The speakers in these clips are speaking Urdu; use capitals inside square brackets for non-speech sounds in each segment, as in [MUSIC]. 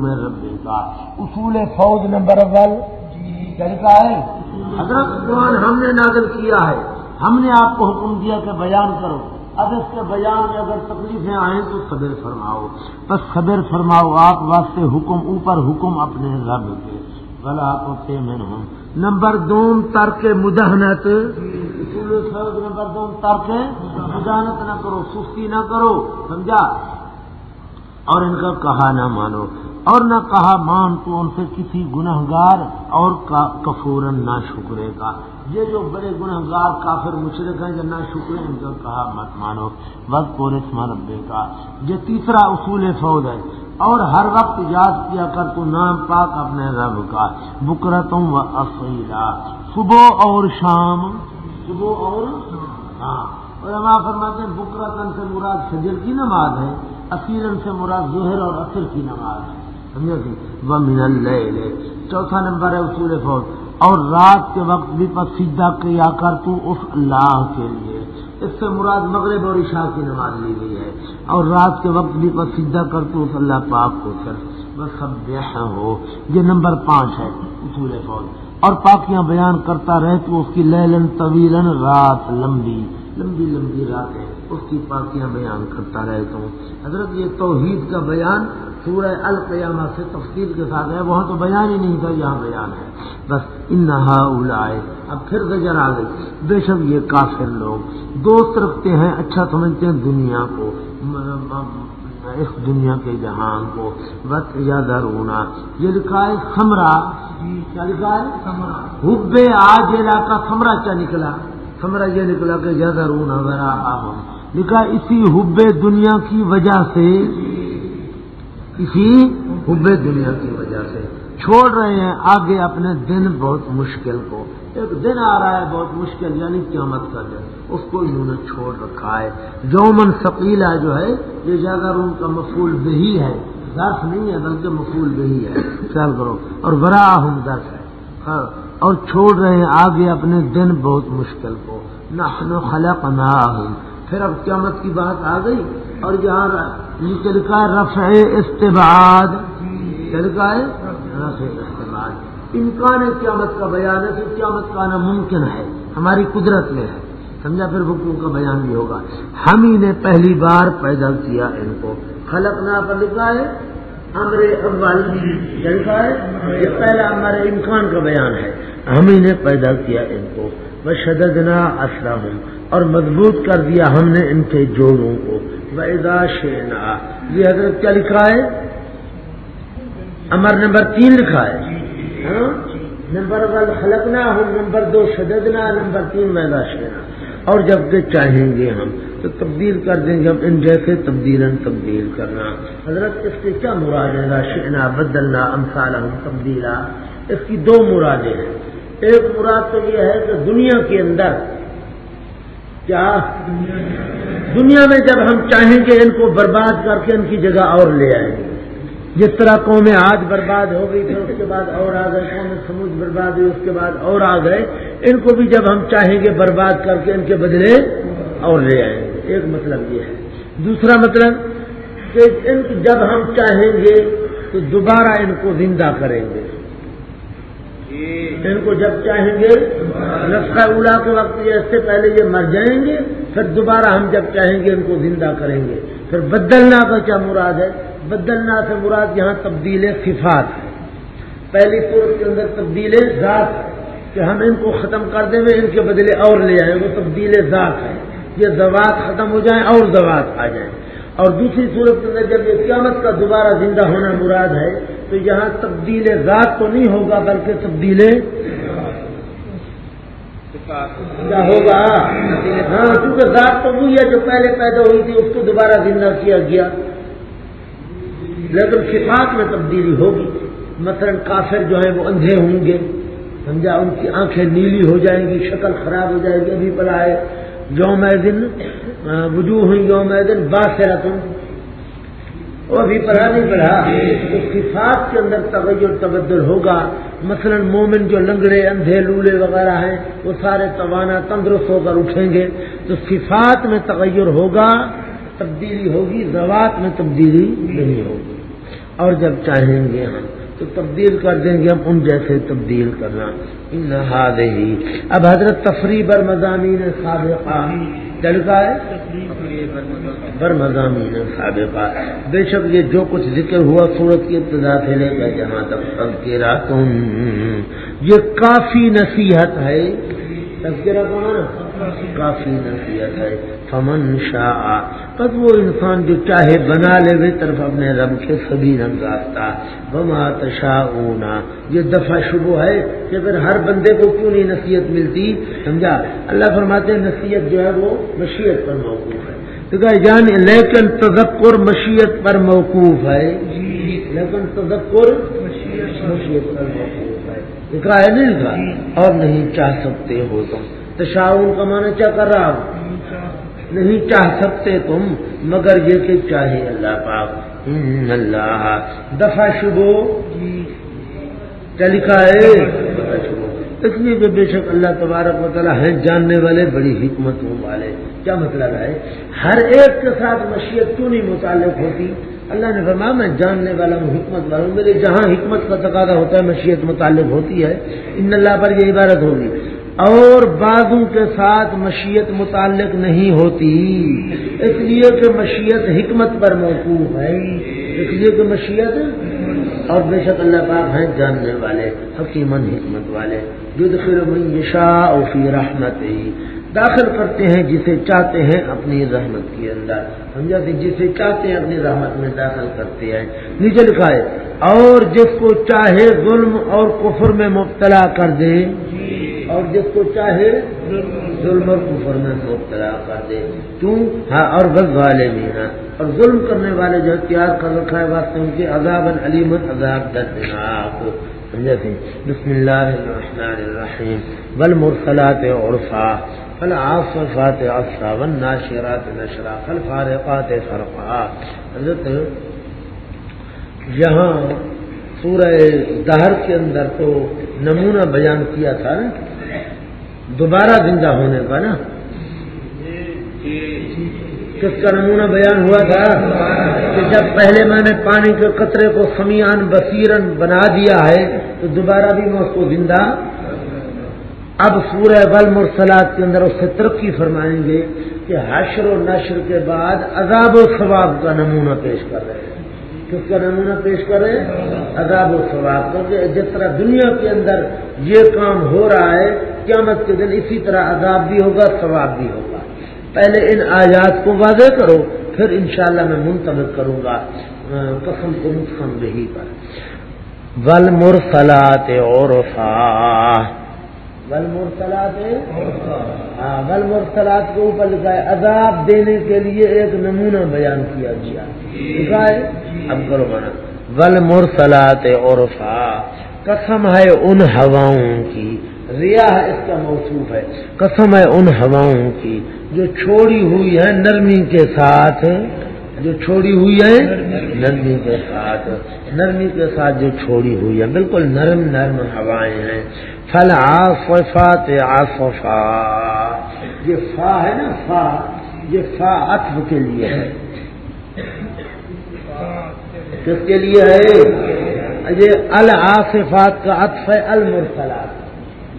حکم رب کا اصول فوج نمبر اول۔ یعنی کیا ہے؟ حضرت قرآن ہم نے نازل کیا ہے۔ ہم نے آپ کو حکم دیا کہ بیان کرو۔ اب اس کے بیان میں اگر تکلیفیں آئیں تو صبر فرماؤ۔ بس صبر فرماؤ، آپ واسطے حکم، اوپر حکم اپنے رب کے۔ بلا کو پیمن ہوں نمبر دو، ترک مدہنت نمبر دو، ترک مداحنت نہ کرو، سستی نہ کرو، سمجھا؟ اور ان کا کہا نہ مانو۔ اور نہ کہا مان تو ان سے کسی گنہ گار اور کفورن نہ شکرے کا۔ یہ جو بڑے گنہ گار کافر مشرق ہیں جو نہ شکرے، ان کا کہا مت مانو۔ وقت پورے ربے کا۔ یہ تیسرا اصول فوج ہے۔ اور ہر وقت یاد کیا کر تو نام پاک اپنے رب کا۔ بکرتوں و افیلا صبح اور شام۔ صبح اور ہاں اور ہم فرماتے ہیں بکرتن سے مراد سجر کی نماز ہے اصیرن سے مراد ظہر اور اثر کی نماز۔ ہے سمجھا جی وہ من چوتھا نمبر ہے اصول فوج۔ اور رات کے وقت بھی سیدھا کیا کر تو اس اللہ کے لیے۔ اس سے مراد مغرب اور عشاء کی نماز لی گئی ہے۔ اور رات کے وقت بھی سیدھا کر تو اس اللہ پاک کو کر بس سب ہو یہ نمبر پانچ ہے اصول فوج۔ اور پاکیاں بیان کرتا رہے تو اس کی لیلن طویلن رات لمبی۔ لمبی لمبی رات ہے اس کی پاکیاں بیان کرتا رہے تو حضرت یہ توحید کا بیان سورہ القیامہ سے تفصیل کے ساتھ ہے وہاں تو بیان ہی نہیں تھا یہاں بیان ہے۔ بس انہا اولائے اب پھر گزر آ گئی۔ بے شک یہ کافر لوگ۔ دوست رکھتے ہیں اچھا سمجھتے ہیں دنیا کو اس دنیا کے جہان کو۔ بس زیادہ رونا یہ لکھا ہے سمرا کیا لکھا ہے؟ حب آج علاقہ سمرا کیا نکلا؟ سمرا یہ نکلا کہ زیادہ رونا ذرا لکھا اسی حب دنیا کی وجہ سے۔ اسی حب دنیا کی وجہ سے۔ چھوڑ رہے ہیں آگے اپنے دن بہت مشکل کو۔ ایک دن آ رہا ہے بہت مشکل یعنی قیامت کا دن۔ اس کو انہوں نے چھوڑ رکھا ہے۔ جومن سکیلا جو ہے یہ زیادہ روم کا مفول بہی ہے۔ درس نہیں ہے بلکہ مفول بہی ہے۔ خیال کرو۔ اور برا ہوں درس ہے۔ ہاں، اور چھوڑ رہے ہیں آگے اپنے دن بہت مشکل کو۔ نہ خلق پھر اب قیامت کی بات آ گئی اور جہاں نیچے لکھا ہے رفع استباد لکھا ہے رفع استباد امکان قیامت کا بیان ہے کہ قیامت کا آنا ممکن ہے، ہماری قدرت میں ہے۔ سمجھا؟ پھر حکم کا بیان بھی ہوگا۔ ہم ہی نے پہلی بار پیدا کیا ان کو۔ خلق نا پر لکھا ہے، امر اول۔ یعنی لکھا ہے، یہ پہلا ہمارے امکان کا بیان ہے۔ ہم ہی نے پیدا کیا ان کو۔ میں شددنا اسلام اور مضبوط کر دیا ہم نے ان کے جوڑوں کو۔ ویدا شینا یہ حضرت کیا لکھا ہے؟ امر نمبر تین لکھا ہے۔ ہاں؟ نمبر ون خلقنا ہم نمبر دو، شددنا، نمبر تین ویدا شینا اور جبکہ چاہیں گے ہم، تو تبدیل کر دیں گے ہم ان جیسے تبدیل تبدیل کرنا۔ حضرت، اس کے کیا مراد ہے راشنا بدلنا امسال تبدیلا۔ اس کی دو مرادیں ہیں۔ ایک مراد تو یہ ہے کہ دنیا کے اندر کیا دنیا میں جب ہم چاہیں گے ان کو برباد کر کے ان کی جگہ اور لے آئیں گے۔ جس طرح قومیں آج برباد ہو گئی پھر اس کے بعد اور آ گئے، قوم سمجھ برباد ہوئی، اس کے بعد اور آ گئے۔ ان کو بھی جب ہم چاہیں گے برباد کر کے ان کے بدلے اور لے آئیں گے۔ ایک مطلب یہ ہے۔ دوسرا مطلب کہ ان جب ہم چاہیں گے تو دوبارہ ان کو زندہ کریں گے۔ ان کو جب چاہیں گے نسخہ اولا کے وقت یہ اس سے پہلے یہ مر جائیں گے، پھر دوبارہ ہم جب چاہیں گے ان کو زندہ کریں گے۔ پھر بدلنا کا کیا مراد ہے؟ بدلنا سے مراد یہاں تبدیل صفات۔ ہے پہلی صورت کے اندر تبدیل ذات ہے کہ ہم ان کو ختم کر دیں گے، ان کے بدلے اور لے آئیں وہ تبدیل ذات ہے۔ یہ زوات ختم ہو جائیں اور زوات آ جائیں۔ اور دوسری صورت کے اندر جب یہ قیامت کا دوبارہ زندہ ہونا مراد ہے تو یہاں تبدیل ذات تو نہیں ہوگا بلکہ تبدیل کیا ہوگا؟ ہاں کیونکہ ذات تو وہی ہے جو پہلے پیدا ہوئی تھی، اس کو دوبارہ زندہ کیا گیا۔ لیکن صفات میں تبدیلی ہوگی۔ مثلا کافر جو ہے وہ اندھے ہوں گے۔ سمجھا؟ ان کی آنکھیں نیلی ہو جائیں گی، شکل خراب ہو جائے گی۔ ابھی پڑا ہے، یوم دن وجوہ یوم دن باسرتن وہ بھی پڑھا نہیں پڑھا تو صفات کے اندر تغیر تبدل ہوگا۔ مثلا مومن جو لنگڑے، اندھے، لولے وغیرہ ہیں، وہ سارے توانا تندرست ہو کر اٹھیں گے۔ تو صفات میں تغیر ہوگا، تبدیلی ہوگی زوات میں تبدیلی نہیں ہوگی۔ اور جب چاہیں گے ہم تو تبدیل کر دیں گے ہم ان جیسے تبدیل کرنا۔ ہی۔ اب حضرت تفریح بر مضامین سابقہ۔ کا ہے؟ سابقہ بے شک یہ جو کچھ ذکر ہوا سورت کی ابتدا سے لے کر جہاں تک تذکرہ تم یہ کافی نصیحت ہے۔ تذکرہ کون کافی نصیحت ہے۔ فمن شاہ بس وہ انسان جو چاہے بنا لے وے طرف اپنے رب کے سبھی رنگ راستہ بما تشاؤنا یہ دفعہ شبو ہے کہ اگر ہر بندے کو کیوں نہیں نصیحت ملتی؟ سمجھا؟ اللہ فرماتے ہیں نصیحت جو ہے وہ مشیت پر موقوف ہے۔ تو کہ جان لیکن تذکر مشیت پر موقوف ہے۔ لیکن تذکر مشیت پر موقوف ہے۔ لکھا ہے نہیں لکھا اور نہیں چاہ سکتے ہو تم۔ تشاؤن کا معنی کیا کر رہا ہوں؟ نہیں چاہ سکتے تم، مگر یہ کہ چاہے اللہ پاک۔ اللہ۔ دفاع شبو۔ لکھا ہے؟ اس لیے کہ بے شک اللہ تبارک و تعالیٰ ہیں، جاننے والے، بڑی حکمتوں والے۔ کیا مطلب ہے؟ ہر ایک کے ساتھ مشیت کیوں نہیں متعلق ہوتی؟ اللہ نے فرمایا، میں جاننے والا ہوں، حکمت والا ہوں۔ میرے جہاں حکمت کا تقاضا ہوتا ہے، مشیت متعلق ہوتی ہے۔ ان اللہ پر یہ عبارت ہوگی۔ اور بعضوں کے ساتھ مشیت متعلق نہیں ہوتی۔ اس لیے کہ مشیت حکمت پر موقوف ہے۔ اس لیے کہ مشیت اور بے شک اللہ پاک ہیں جاننے والے حکیمن حکمت والے۔ فی رحمت ہی داخل کرتے ہیں جسے چاہتے ہیں اپنی رحمت کے اندر۔ سمجھا جسے چاہتے ہیں اپنی رحمت میں داخل کرتے ہیں۔ نیچے لکھا ہے، اور جس کو چاہے ظلم اور کفر میں مبتلا کر دے۔ اور جس کو چاہے ظلم اور کفر میں مبتلا کر دے۔ کیوں ہاں اور بس والے بھی اور ظلم کرنے والے جو تیار کر رکھا ہے، واسطے ان کے عذاب علیمت عذاب دردناک۔ جیسے بسم اللہ الرحمن الرحیم۔ والمرسلات عرفا۔ فالعاصفات عصفا۔ والناشرات نشرا۔ فالفارقات فرقا۔ حضرت، یہاں سورہ دہر کے اندر تو نمونہ بیان کیا تھا دوبارہ زندہ ہونے کا نا؟ کس کا نمونہ بیان ہوا تھا؟ کہ جب پہلے میں نے پانی کے قطرے کو سمیان بصیرن بنا دیا ہے، تو دوبارہ بھی میں اس کو زندہ اب سورہ بل مرسلات کے اندر اس سے ترقی فرمائیں گے کہ حشر و نشر کے بعد عذاب و ثواب کا نمونہ پیش کر رہے ہیں۔ کس کا نمونہ پیش کرے، عذاب و ثواب، کیونکہ جس طرح دنیا کے اندر یہ کام ہو رہا ہے، قیامت کے دن اسی طرح عذاب بھی ہوگا، ثواب بھی ہوگا۔ پہلے ان آیات کو واضح کرو، پھر انشاءاللہ میں منتخب کروں گا۔ قسم کو مسم رہی پر۔ ول مرسلات اور ول مرسلات ہاں ول مرسلات کے اوپر لکھا ہے، عذاب دینے کے لیے ایک نمونہ بیان کیا گیا۔ لکھا ہے، اب کرو مانا۔ ول مرسلات اور قسم ہے ان ہواؤں کی۔ ریا اس کا موصوف ہے۔ قسم ہے ان ہواؤں کی جو چھوڑی ہوئی ہے نرمی کے ساتھ۔ جو چھوڑی ہوئی ہے، نرمی کے ساتھ، نرمی کے ساتھ جو چھوڑی ہوئی ہے، بالکل نرم نرم ہوائیں ہیں۔ فل آفات آفا یہ فا ہے نا، فا، یہ فا اتف کے لیے ہے۔ کس کے لیے ہے؟ یہ الآصفات کا عطف ہے، المرسلات۔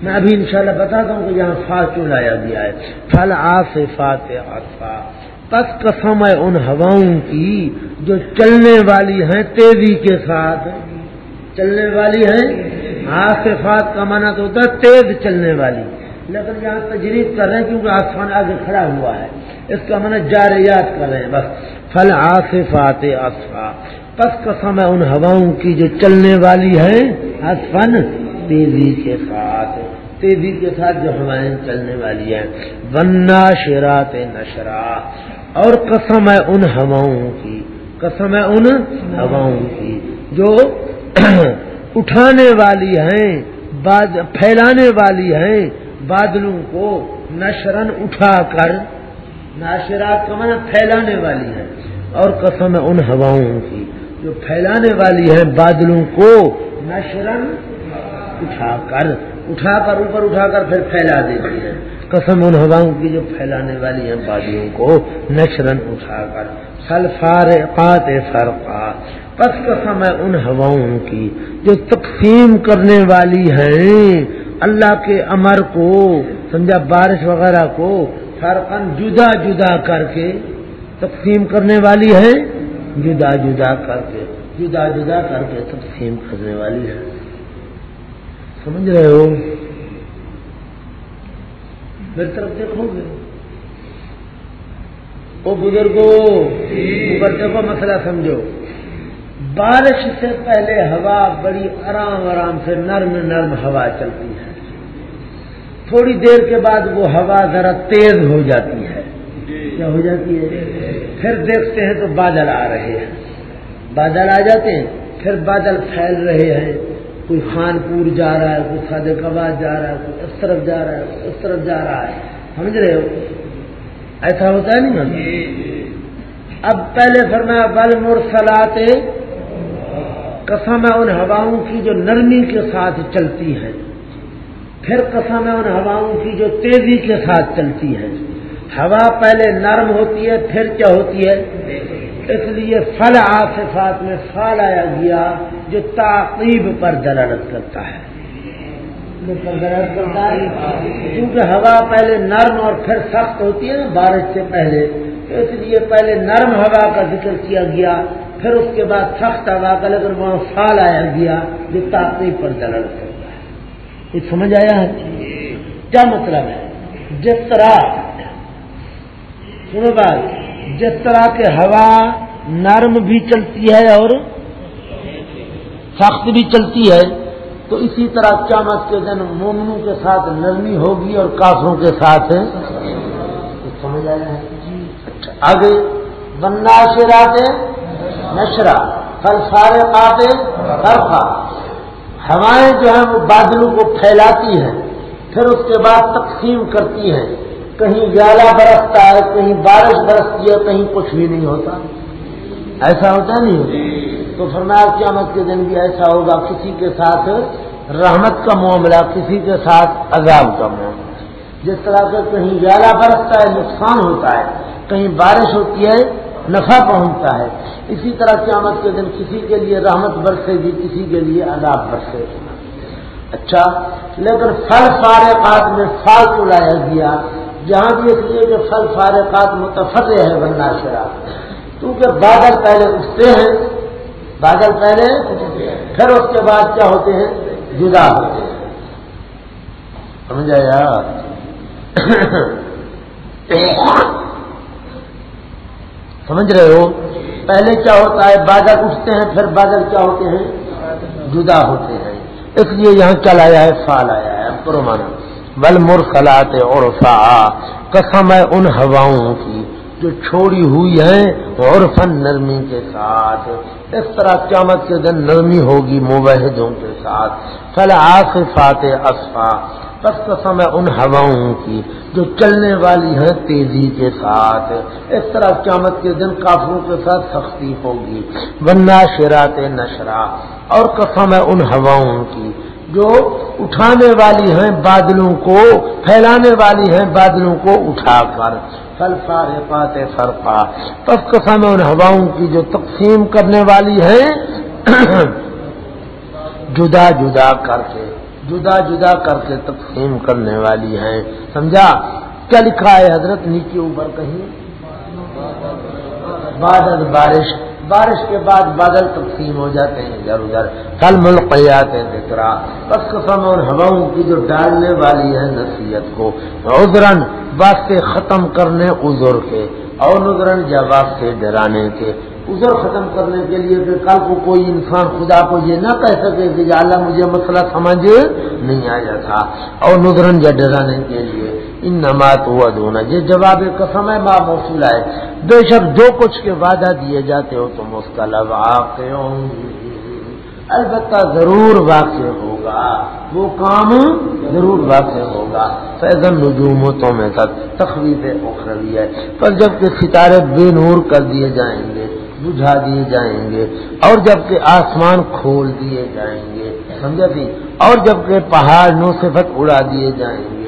میں ابھی انشاءاللہ بتاتا ہوں کہ یہاں فا کیوں لایا گیا ہے۔ پھل آصفات عطفا پس قسم ہے ان ہواؤں کی جو چلنے والی ہیں تیزی کے ساتھ۔ چلنے والی ہیں؟ ہاں، آصفات کا مانا تو ہوتا ہے تیز چلنے والی۔ لیکن یہاں تجریب کر رہے ہیں کیونکہ آسمان آگے کھڑا ہوا ہے۔ اس کا مانا جاریات کر رہے ہیں بس۔ پھل آصفات اصفا پس قسم ہے ان ہواؤں کی جو چلنے والی ہے فن تیزی کے ساتھ۔ تیزی کے ساتھ جو ہوائیں چلنے والی ہیں۔ بنا شرات نشرا۔ اور قسم ہے ان ہواؤں کی، قسم ہے ان ہواؤں کی۔ جو [CLEARS THROAT] اٹھانے والی ہیں پھیلانے والی ہیں، بادلوں کو نشرن اٹھا کر ناشرات کا پھیلانے والی ہے اور قسم ہے ان ہواؤں کی، جو پھیلانے والی ہے بادلوں کو نشرن اٹھا کر اٹھا کر، اوپر اٹھا کر پھر پھیلا دیتی ہیں۔ قسم ان ہواؤں کی جو پھیلانے والی ہیں بادیوں کو نشرن اٹھا کر سلفار پات فرقا۔ پس قسم ہے ان ہواؤں کی جو تقسیم کرنے والی ہیں۔ اللہ کے امر کو، سمجھا، بارش وغیرہ کو فرقن جدا جدا کر کے تقسیم کرنے والی ہے جدا جدا کر کے، جدا جدا کر کے تقسیم کرنے والی ہے سمجھ رہے ہو؟ میری طرف دیکھو گے وہ بزرگوں بچوں کو مسئلہ سمجھو۔ بارش سے پہلے ہوا بڑی آرام آرام سے نرم نرم ہوا چلتی ہے۔ تھوڑی دیر کے بعد وہ ہوا ذرا تیز ہو جاتی ہے۔ کیا ہو جاتی ہے؟ پھر دیکھتے ہیں تو بادل آ رہے ہیں۔ بادل آ جاتے ہیں پھر بادل پھیل رہے ہیں۔ کوئی خان پور جا رہا ہے کوئی سادے کباد جا رہا ہے کوئی اس طرف جا رہا ہے کوئی اس طرف جا رہا ہے۔ سمجھ رہے ہو؟ ایسا ہوتا ہے نہیں اب پہلے فرمایا بل مرسلاتے قسم ہے ان ہواؤں کی جو نرمی کے ساتھ چلتی ہے پھر قسم ہے ان ہواؤں کی جو تیزی کے ساتھ چلتی ہے ہوا پہلے نرم ہوتی ہے پھر کیا ہوتی ہے؟ اس لیے فل آصفات میں فال آیا گیا جو تعقیب پر دلالت کرتا ہے۔ کرتا ہے۔ کیونکہ ہوا پہلے نرم اور پھر سخت ہوتی ہے نا بارش سے پہلے۔ تو اس لیے پہلے نرم ہوا کا ذکر کیا گیا پھر اس کے بعد سخت ہوا کا لیکن وہاں فال آیا گیا جو تعقیب پر دلالت کرتا ہے۔ یہ سمجھ آیا ہے؟ کیا مطلب ہے؟ جس طرح سنو بات۔ جس طرح کے ہوا نرم بھی چلتی ہے اور سخت بھی چلتی ہے، تو اسی طرح قیامت کے دن مومنوں کے ساتھ نرمی ہوگی اور کافروں کے ساتھ۔ سمجھ آیا اچھا جی۔ آگے، بننا شراتے نشرا پھل سارے پاتے برفا ہوائیں جو ہیں وہ بادلوں کو پھیلاتی ہیں، پھر اس کے بعد تقسیم کرتی ہیں۔ کہیں گیارہ برستا ہے، کہیں بارش برستی ہے، کہیں کچھ بھی نہیں ہوتا۔ ایسا ہوتا نہیں تو فرمایا، قیامت کے دن بھی ایسا ہوگا، کسی کے ساتھ رحمت کا معاملہ، کسی کے ساتھ عذاب کا معاملہ۔ جس طرح سے کہیں گیارہ برستا ہے، نقصان ہوتا ہے، کہیں بارش ہوتی ہے، نفع پہنچتا ہے۔ اسی طرح قیامت کے دن کسی کے لیے رحمت برسے گی، کسی کے لیے عذاب برسے گی۔ اچھا لیکن پھل سارے بات میں پھل کو لایا گیا۔ جہاں بھی اس لیے کہ پھل سارے بات متفر ہے بننا شراب کیونکہ بادل پہلے اٹھتے ہیں، بادل پہلے پھر اس کے بعد کیا ہوتے ہیں؟ جدا ہوتے ہیں۔ سمجھا یار سمجھ رہے ہو؟ پہلے کیا ہوتا ہے؟ بادل اٹھتے ہیں، پھر بادل کیا ہوتے ہیں؟ جدا ہوتے ہیں۔ اس لیے یہاں چل آیا ہے؟ فال آیا ہے۔ پرمانا بل مرسلات اور قسم ہے ان ہواؤں کی جو چھوڑی ہوئی ہیں اور فن نرمی کے ساتھ۔ اس طرح قیامت کے دن نرمی ہوگی مبحدوں کے ساتھ۔ فل آصفات اسفا بس قسم ہے ان ہواؤں کی جو چلنے والی ہیں تیزی کے ساتھ۔ اس طرح قیامت کے دن کافروں کے ساتھ سختی ہوگی۔ ورنہ شرات نشرا، اور قسم ہے ان ہواؤں کی جو اٹھانے والی ہیں بادلوں کو، پھیلانے والی ہیں بادلوں کو اٹھا کر۔ فل سارے پاتے فرقا۔ پس قسم ان ہواؤں کی جو تقسیم کرنے والی ہے [COUGHS] جدا جدا کر کے، جدا جدا کر کے تقسیم کرنے والی ہیں۔ سمجھا؟ کیا لکھا ہے حضرت نیچے اوپر کہیں؟ بادل بارش۔ بارش کے بعد بادل تقسیم ہو جاتے ہیں ادھر ادھر کل ملک ہیں ذکرا بس قسم اور ہواؤں کی جو ڈالنے والی ہے نصیحت کو۔ عذرن واسطے ختم کرنے عذر کے۔ اور نظرن یا واسطے ڈرانے کے۔ عذر ختم کرنے کے لیے پھر کل کو کوئی انسان خدا کو یہ نہ کہہ سکے کہ اللہ مجھے مسئلہ سمجھ نہیں آیا تھا۔ اور نظرن یا ڈرانے کے لیے۔ ان نمات ہوا دھونا یہ جواب قسم ہے ماں موصول ہے۔ بے شک جو کچھ کے وعدہ دیے جاتے ہو تم اس کا لب البتہ ضرور واقع ہوگا۔ وہ کام ضرور واقع ہوگا۔ فیضن نجومتوں میں تک تخویف اخروی ہے۔ پر جبکہ ستارے بے نور کر دیے جائیں گے، بجھا دیے جائیں گے، اور جبکہ آسمان کھول دیے جائیں گے، سمجھا تھی اور جبکہ پہاڑ نو صفت اڑا دیے جائیں گے۔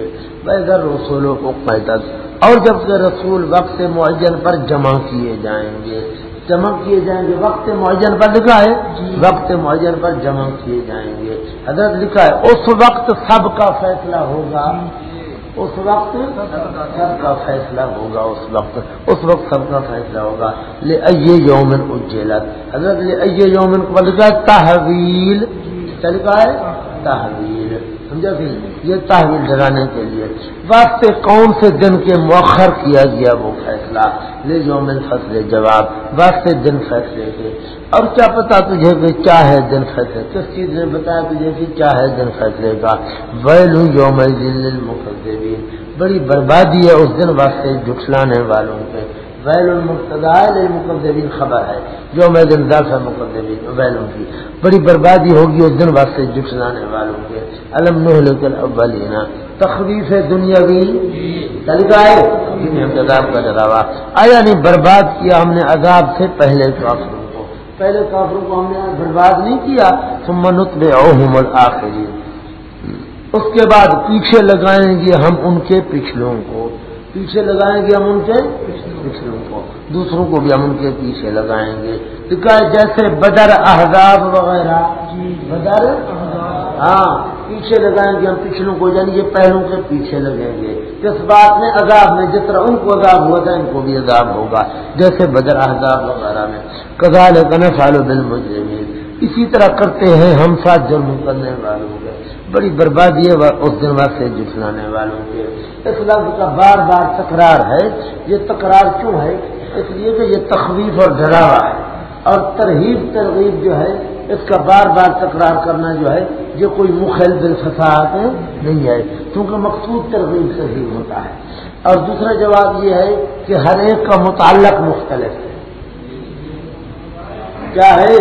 بغیر رسولوں کو پیدل اور جبکہ رسول وقت معین پر جمع کیے جائیں گے جمع کیے جائیں گے وقت معین پر لکھا ہے؟ جی۔ وقت معین پر جمع کیے جائیں گے۔ حضرت لکھا ہے اس وقت سب کا فیصلہ ہوگا۔ اس وقت سب کا فیصلہ ہوگا اس وقت اس وقت سب کا فیصلہ ہوگا۔ لے اے یومن اجلت۔ حضرت لے اے یومن کو لکھا ہے تحویل لکھا ہے؟ تحویل۔ سمجھا یہ تحویل ڈرانے کے لیے واسطے کون سے دن کے مؤخر کیا گیا وہ فیصلہ؟ لے یوم فصل جواب، واسطے دن فیصلے کے۔ اور کیا پتا تجھے کہ کیا ہے دن فیصلے؟ کس چیز نے بتایا تجھے کہ کیا ہے دن فیصلے کا؟ ویل یوم بڑی بربادی ہے اس دن واسطے جھٹلانے والوں کے ویل المقدبین خبر ہے۔ جو میں دن دس ہے مقدبین ویلوں کی۔ بڑی بربادی ہوگی اس دن واسطے جھٹلانے والوں کے۔ علم نہ تخویف دنیاوی۔ طریقہ ہے عذاب کا ڈراوا آیا نہیں برباد کیا ہم نے عذاب سے پہلے کافروں کو؟ پہلے کافروں کو ہم نے برباد نہیں کیا۔ ثم نتبعهم الاخرین اس کے بعد پیچھے لگائیں گے ہم ان کے پچھلوں کو۔ پیچھے لگائیں گے ہم ان کے پچھلوں کو۔ دوسروں کو بھی ہم ان کے پیچھے لگائیں گے۔ جیسے بدر احزاب وغیرہ۔ جی بدر ہاں پیچھے لگائیں گے ہم پچھلوں کو یعنی یہ پہلوں کے پیچھے لگیں گے۔ کس بات میں عذاب میں جس طرح ان کو عذاب ہوا تھا ان کو بھی عذاب ہوگا۔ جیسے بدر احزاب وغیرہ میں۔ کزال سالو دل مجرمین اسی طرح کرتے ہیں ہم ساتھ جرم کرنے والوں۔ بڑی بربادی ہے اس دن واسطے جٹلانے والوں کے۔ اس لفظ کا بار بار تکرار ہے، یہ تکرار کیوں ہے؟ اس لیے کہ یہ تخویف اور ڈراوا ہے۔ اور ترغیب ترغیب جو ہے، اس کا بار بار تکرار کرنا جو ہے، یہ کوئی مخل دل فساد نہیں ہے، کیونکہ مقصود ترغیب سے ہی ہوتا ہے۔ اور دوسرا جواب یہ ہے کہ ہر ایک کا متعلق مختلف ہے۔ کیا ہے؟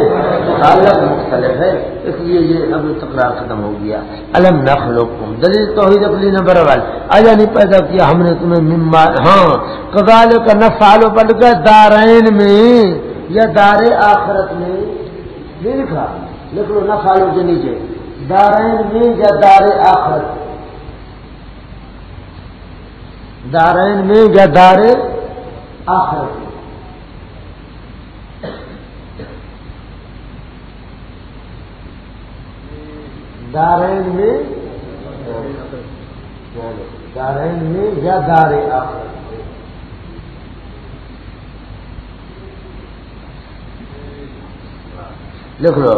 متعلق مختلف ہے، اس لیے یہ اب تکرار ختم ہو گیا۔ الم نخلو دلیل توحید اقلی نمبر وال آیا نہیں پیدا کیا ہم نے تمہیں مما ہاں کزال کا نفالو بڑھ گیا دارین میں، یا دار آخرت میں۔ نہیں لکھا لکھ لو نفالو کے نیچے۔ دارین میں یا دار آخرت؟ دارین میں یا دار آخرت میں دارین میں دارین میں یا دار لکھ لو۔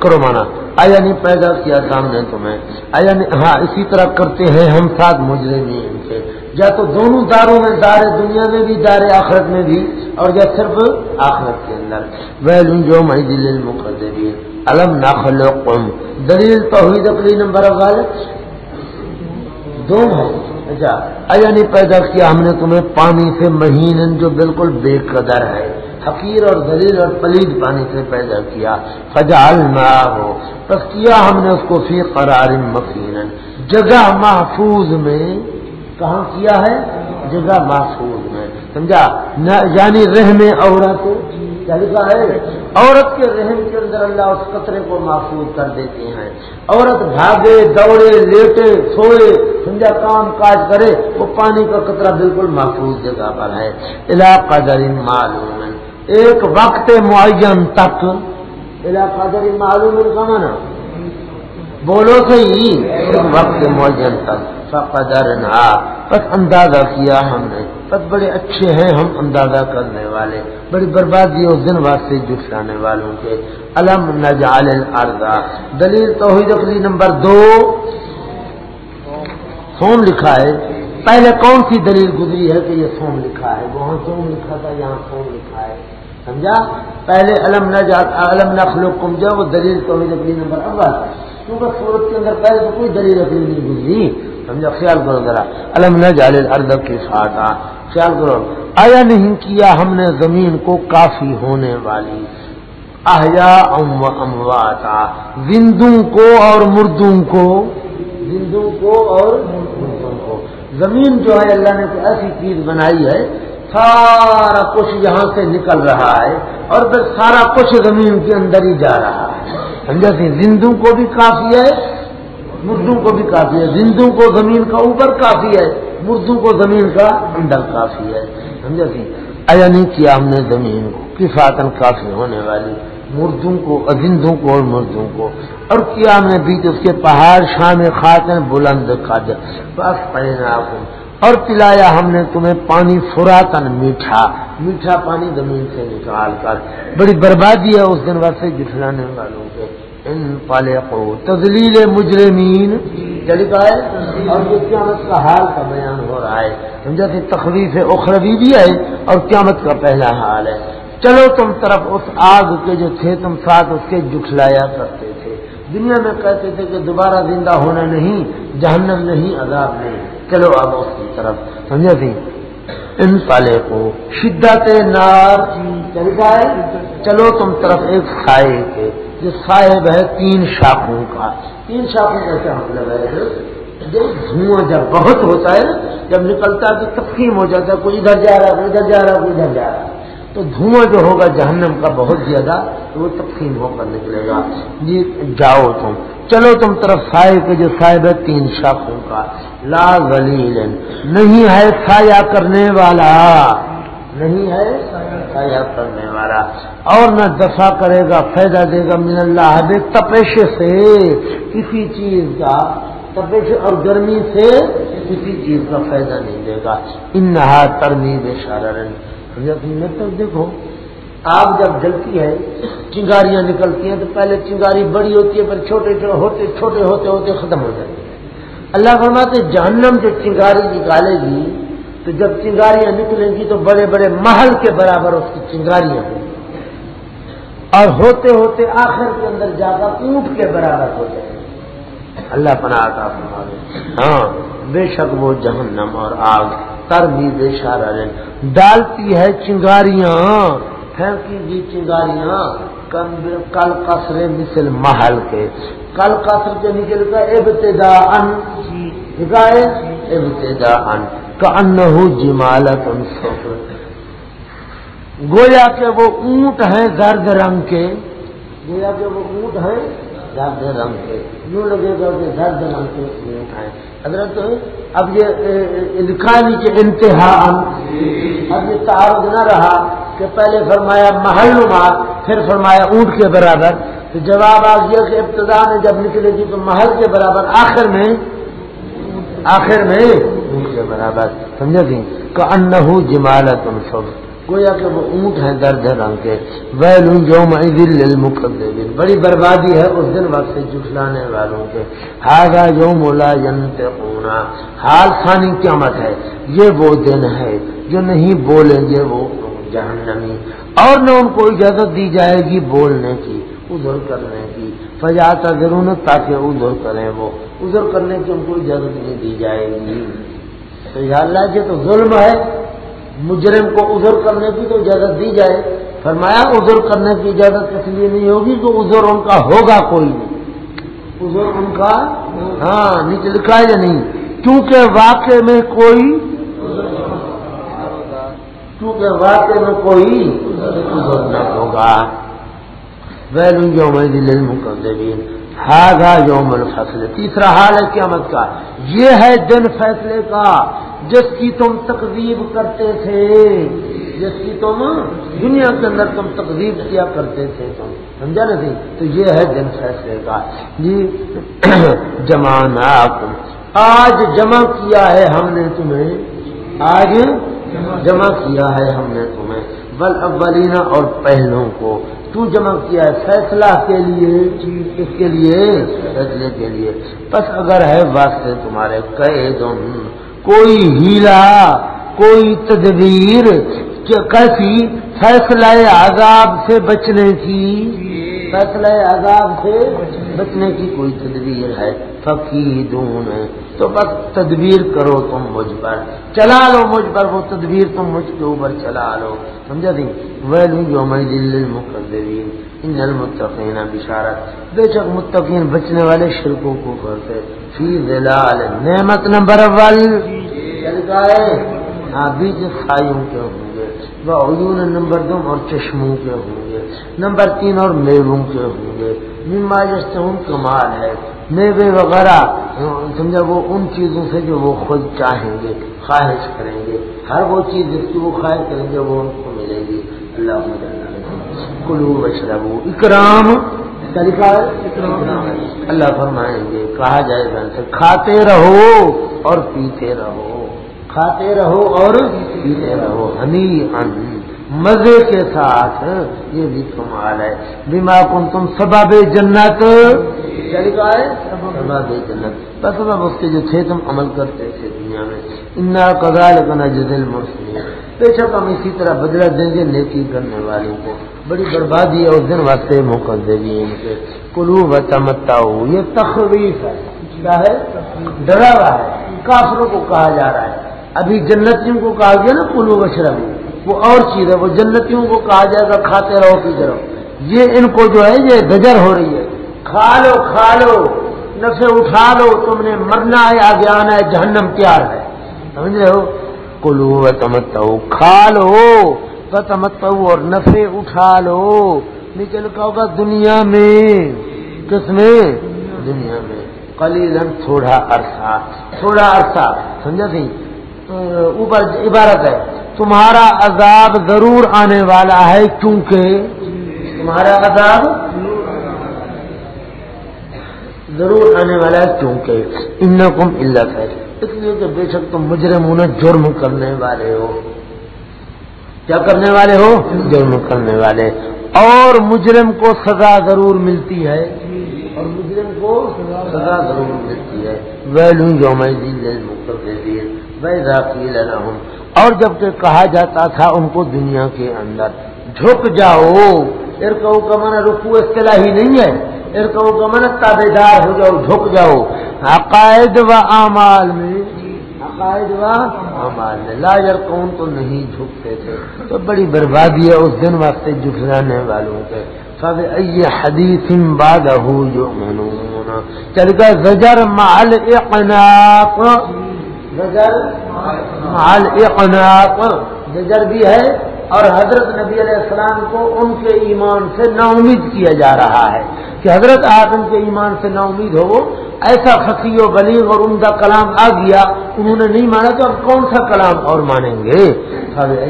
کرو مانا۔ آیا نہیں پیدا کیا سامنے تمہیں؟ آیا نہیں؟ ہاں اسی طرح کرتے ہیں ہم ساتھ مجرے نہیں ان کے یا تو دونوں داروں میں، دار دنیا میں بھی، دار آخرت میں بھی، اور یا صرف آخرت کے اندر۔ وہ جو میں دل مقدبی علم نخلقم دلیل توحید اقلی نمبر والے دو ہے اچھا. ایا نہیں یعنی پیدا کیا ہم نے تمہیں پانی سے مہین جو بالکل بے قدر ہے. حقیر اور دلیل اور پلید پانی سے پیدا کیا. فجال نہ ہو بس کیا ہم نے اس کو فی قرار مکین جگہ محفوظ میں. کہاں کیا ہے؟ جگہ محفوظ میں. سمجھا؟ یعنی رحم عورت کیا ہے، عورت کے رحم کے اندر اللہ اس قطرے کو محفوظ کر دیتے ہیں۔ عورت بھاگے، دوڑے، لیٹے، سوئے سمجھا کام کاج کرے، وہ پانی کا قطرہ بالکل محفوظ جگہ پر ہے۔ علاقہ در معلوم۔ ایک وقت معین تک۔ علاقہ در معلوم کا مانا بولو صحیح، ایک وقت معین تک۔ فقدر بس اندازہ کیا ہم نے۔ بس بڑے اچھے ہیں ہم اندازہ کرنے والے۔ بڑی بربادی اس دن واسطے جٹلانے والوں کے۔ علم نجال الارض۔ دلیل توحید اقلی نمبر دو۔ سوم لکھا ہے۔ پہلے کون سی دلیل گزری ہے کہ یہ سوم لکھا ہے؟ وہاں سوم لکھا تھا، یہاں سوم لکھا ہے۔ سمجھا؟ پہلے علم نجال علم نخلوقم جو وہ دلیل توحید اقلی نمبر اول۔ کیونکہ سورت کے اندر پہلے تو کوئی دلیل اقلی نہیں گزری۔ سمجھا؟ خیال کرو ذرا۔ علم نجال الارض کی فاٹا خیال کرو۔ آیا نہیں کیا ہم نے زمین کو کافی ہونے والی؟ احیا امواتا۔ زندوں کو اور مردوں کو۔ زندوں کو اور مردوں کو۔ زمین جو ہے اللہ نے ایسی چیز بنائی ہے، سارا کچھ یہاں سے نکل رہا ہے اور پھر سارا کچھ زمین کے اندر ہی جا رہا ہے۔ سمجھا؟ سی زندوں کو بھی کافی ہے مردوں کو بھی کافی ہے، زندوں کو زمین کا اوپر کافی ہے، مردوں کو زمین کا اندر کافی ہے۔ سمجھا جی؟ سی ایا نہیں کیا ہم نے زمین کو کفاتن کافی ہونے والی، مردوں کو ازندوں کو اور مردوں کو۔ اور کیا ہم نے بیچ اس کے پہاڑ شام خاتن بلند قادر بس پڑھنا اور پلایا ہم نے تمہیں پانی فراتن میٹھا میٹھا پانی زمین سے نکال کر۔ بڑی بربادی ہے اس دن ویسے جٹلانے والوں کے۔ ان پالے تزلیل مجرمین. چلی کا ہے اور یہ قیامت کا حال کا بیان ہو رہا ہے. سمجھا کہ تخلیف اخروی بھی ہے اور قیامت کا پہلا حال ہے. چلو تم طرف اس آگ کے جو تھے، تم ساتھ اس کے جٹلایا کرتے تھے. دنیا میں کہتے تھے کہ دوبارہ زندہ ہونا نہیں، جہنم نہیں، عذاب نہیں. چلو اب اس کی طرف. سمجھا سی ان سالے کو شدت نار. چل جائے چلو تم طرف ایک سائے کے جو صاحب ہے تین شاخوں کا۔ تین شاخوں کا کیا مطلب ہے؟ دھواں جب بہت ہوتا ہے جب نکلتا ہے تو تقسیم ہو جاتا ہے، کوئی ادھر جا رہا ہے، کوئی ادھر جا رہا ہے، کوئی ادھر جا رہا ہے۔ تو دھواں جو ہوگا جہنم کا بہت زیادہ، تو وہ تقسیم ہو کر نکلے گا۔ جی جاؤ تم۔ چلو تم طرف سائے کے جو صاحب ہے تین شاخوں کا۔ لا غلیل نہیں ہے سایہ کرنے والا۔ نہیں ہے سایہ کرنے والا اور نہ دفاع کرے گا، فائدہ دے گا من اللہ بے تپش سے۔ کسی چیز کا تپش اور گرمی سے کسی چیز کا فائدہ نہیں دے گا۔ انہا ترمی بے شارن تک دیکھو، آگ جب جلتی ہے، چنگاریاں نکلتی ہیں تو پہلے چنگاری بڑی ہوتی ہے، پھر چھوٹے ہوتے چھوٹے ہوتے ہوتے ختم ہو جاتی ہے۔ اللہ فرماتے جہنم جو چنگاری نکالے گی تو جب چنگاریاں نکلیں گی تو بڑے بڑے محل کے برابر اس کی چنگاریاں ہوں اور ہوتے ہوتے آخر کے اندر جا کر اونٹ کے برابر ہو جائے۔ اللہ پناہ کا ہاں بے شک وہ جہنم اور آگ تر بھی بے ڈالتی ہے چنگاریاں۔ پھینکی گی چنگاریاں؟ کل قصر مثل محل کے۔ کل قصر کے نکل کا ابتدا ان جی، ابتدا ان کا ان جمالت گویا کہ وہ اونٹ ہیں زرد رنگ کے۔ گویا کہ وہ اونٹ ہیں زرد رنگ کے۔ یوں لگے گا کہ زرد رنگ کے اونٹ ہیں۔ حضرت، اب یہ لکھا نیچے انتہا اب یہ تعارض نہ رہا کہ پہلے فرمایا محل پھر فرمایا اونٹ کے برابر۔ تو جواب آ گیا کہ ابتدا میں جب نکلے گی تو محل کے برابر، آخر میں آخر میں اونٹ کے برابر سمجھا سی کہ ان جمالت سب گویا کہ وہ اونٹ ہیں درد رنگ کے۔ ویل جو مقدر بڑی بربادی ہے اس دن وقت سے جٹلانے والوں کے۔ ہاگا جو مولا جنت حال خانی قیامت ہے۔ یہ وہ دن ہے جو نہیں بولیں گے وہ جہنمی۔ اور نہ ان کو اجازت دی جائے گی بولنے کی ادھر کرنے کی۔ فجاتا ضرور تاکہ ادھر کریں وہ۔ ادھر کرنے کی ان کو اجازت نہیں دی جائے گی۔ تو یا اللہ یہ تو ظلم ہے، مجرم کو ادھر کرنے کی تو اجازت دی جائے۔ فرمایا ادھر کرنے کی اجازت اس لیے نہیں ہوگی؟ تو ادھر ان کا ہوگا کوئی نہیں۔ ادھر ان کا ہاں نیچے لکھا ہے یا نہیں؟ کیونکہ واقع میں کوئی، کیونکہ واقع میں کوئی ادھر نہ ہوگا۔ ویلو جو میں دل مقدبین ہاگا یوم الفصل، تیسرا حال ہے قیامت کا۔ یہ ہے دن فیصلے کا، جس کی تم تقریب کرتے تھے، جس کی تم دنیا کے اندر تم تقریب کیا کرتے تھے۔ تم سمجھا نہیں جی؟ تو یہ ہے دن فیصلے کا۔ جی جمان آج جمع کیا ہے ہم نے تمہیں۔ آج جمع کیا ہے ہم نے تمہیں۔ بل اولینہ اور پہلوں کو۔ تو جمع کیا ہے؟ فیصلہ کے لیے اس کے لیے؟ فیصلے کے لیے۔ بس اگر ہے واسطے تمہارے قید کوئی ہیلا کوئی تدبیر کیسی فیصلہ عذاب سے بچنے کی فیصلہ عذاب سے بچنے کی کوئی تدبیر ہے؟ فقی دون تو بس تدبیر کرو تم مجھ پر۔ چلا لو مجھ پر وہ تدبیر تم مجھ کے اوپر چلا لو۔ سمجھا جی؟ دی ویلو جو میں مقدرین ان المتقین بشارت بے شک متقین بچنے والے شرکوں کو کرتے۔ فی ظلال۔ نعمت نمبر یعنی اول ہے ہاں، کے ہوں گے۔ وہ عیون نمبر دو اور چشموں کے ہوں گے۔ نمبر تین اور میووں کے ہوں گے۔ مما جس سے ان کمال ہے۔ میوے وغیرہ، سمجھا وہ ان چیزوں سے جو وہ خود چاہیں گے، خواہش کریں گے۔ ہر وہ چیز جس کی وہ خواہش کریں گے، وہ ان کو ملے گی۔ اللہ کلو بشربو اکرام۔ طریقہ اللہ فرمائیں گے، کہا جائے گا سے، کھاتے رہو اور پیتے رہو۔ کھاتے رہو اور پیتے رہو۔ ہنی ان۔ مزے کے ساتھ یہ بھی کمال ہے۔ بیما کن تم سباب جنت سباب جنت۔ بس اب اس کے جو تھے تم عمل کرتے تھے دنیا میں۔ انا کزال کا جدل مسلم بے شک ہم اسی طرح بدلا دیں گے نیکی کرنے والوں کو۔ بڑی بربادی ہے اس دن واسطے موقع دے گی ان کے۔ کلو و چمتا یہ تخریف ہے۔ کیا ہے؟ ڈراوا ہے۔ کافروں کو کہا جا رہا ہے۔ ابھی جنتیوں کو کہا گیا نا کلو بشربی وہ اور چیز ہے، وہ جنتیوں کو کہا جائے گا، کھاتے رہو پیتے رہو۔ یہ ان کو جو ہے، یہ دجر ہو رہی ہے۔ کھا لو کھا لو نفے اٹھا لو، تم نے مرنا ہے، آگے آنا ہے، جہنم تیار ہے۔ سمجھ رہے ہو؟ کلو تمت کھا لو۔ تمت اور نفے اٹھا لو۔ نکل کا ہوگا دنیا میں۔ کس میں؟ دنیا میں۔ کلیلن تھوڑا عرصہ تھوڑا عرصہ۔ سمجھا سی؟ اوپر عبارت ہے۔ تمہارا عذاب ضرور آنے والا ہے کیونکہ تمہارا عذاب ضرور آنے والا ہے کیونکہ ان کم علت ہے اس لیے کہ بے شک تم مجرم انہیں جرم کرنے والے ہو۔ کیا کرنے والے ہو؟ جرم کرنے والے۔ اور مجرم کو سزا ضرور ملتی ہے۔ اور مجرم کو سزا ضرور ملتی ہے۔ وہ لوں جو میں دل وہ اور جبکہ کہا جاتا تھا ان کو دنیا کے اندر، جھک جاؤ ارکو کا من رکو اصطلاحی نہیں ہے ارکو کا من تابے دار ہو جاؤ، جھک جاؤ۔ عقائد و اعمال میں، عقائد و اعمال میں لاجر کون تو نہیں جھکتے تھے۔ تو بڑی بربادی ہے اس دن واسطے جھکلانے والوں کے۔ سب حدیث باد جو چل گا زجر مال اقناق زجر نظر بھی ہے اور حضرت نبی علیہ السلام کو ان کے ایمان سے نا امید کیا جا رہا ہے کہ حضرت آدم کے ایمان سے نا امید ہو ایسا فقی و بلیغ اور عمدہ کلام آ گیا، انہوں نے نہیں مانا تو اب کون سا کلام اور مانیں گے۔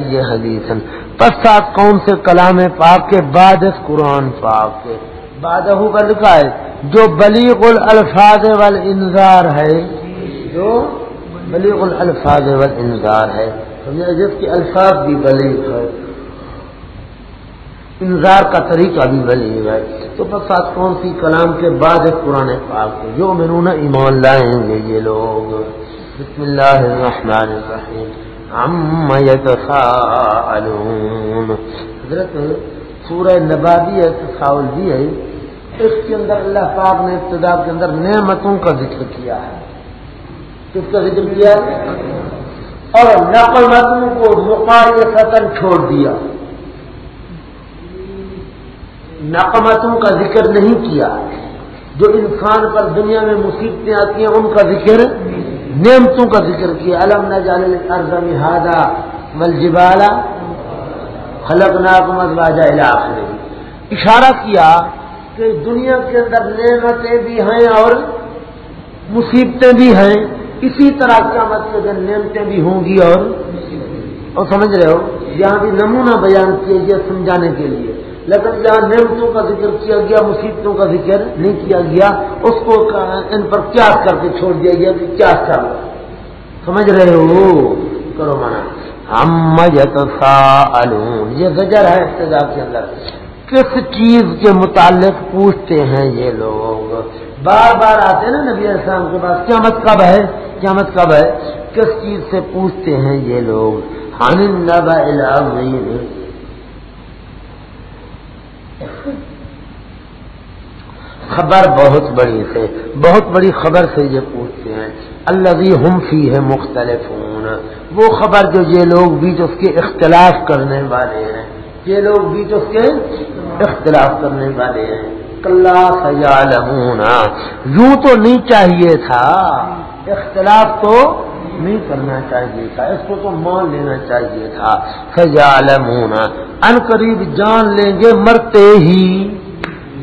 یہ حدیث۔ پشچات کون سے کلام پاک کے بعد قرآن پاک کے۔ بادہ کا لکھا ہے، جو بلیغ الفاظ والانذار ہے، جو بلیغ الفاظ انضار ہے۔ جس کے الفاظ بھی بلیغ ہے انضار کا طریقہ بھی بلیغ ہے۔ تو بس ساتھ کون سی کلام کے بعد پرانے پاک جو میں ایمان لائیں گے یہ لوگ۔ بسم اللہ الرحمن الرحیم۔ عم یتساءلون حضرت سورہ نبادی ہے، تساؤل بھی ہے۔ اس کے اندر اللہ پاک نے ابتدا کے اندر نعمتوں کا ذکر کیا ہے۔ کس کا ذکر کیا؟ اور نقل متن کو مقار سطن چھوڑ دیا۔ نقمتوں کا ذکر نہیں کیا۔ جو انسان پر دنیا میں مصیبتیں آتی ہیں، ان کا ذکر نعمتوں کا ذکر کیا۔ علم نہ جال ارزم ہادا ملجبالا خلق ناکمت واجہ علاقے اشارہ کیا کہ دنیا کے اندر نعمتیں بھی ہیں اور مصیبتیں بھی ہیں۔ اسی طرح قیامت کے دن نعمتیں بھی ہوں گی اور اور سمجھ رہے ہو؟ یہاں بھی نمونہ بیان کیا گیا سمجھانے کے لیے۔ لیکن جہاں نعمتوں کا ذکر کیا گیا، مصیبتوں کا ذکر نہیں کیا گیا، اس کو ان پر کیا کر کے چھوڑ دیا گیا کہ کیا کر سمجھ رہے ہو؟ کرو مانا۔ ہم یہ زجر ہے ابتدا کے اندر۔ کس چیز کے متعلق پوچھتے ہیں یہ لوگ؟ بار بار آتے ہیں نا نبی السلام کے پاس، قیامت کب ہے؟ قیامت کب ہے؟ کس چیز سے پوچھتے ہیں یہ لوگ؟ خبر بہت بڑی سے بہت بڑی خبر سے یہ پوچھتے ہیں۔ اللہ ہم فی ہے مختلف وہ خبر جو یہ لوگ بیچ اس کے اختلاف کرنے والے ہیں۔ یہ لوگ بیچ اس کے اختلاف کرنے والے ہیں۔ یوں تو نہیں چاہیے تھا۔ اختلاف تو نہیں کرنا چاہیے تھا، اس کو تو مان لینا چاہیے تھا۔ سجال ان قریب جان لیں گے، مرتے ہی۔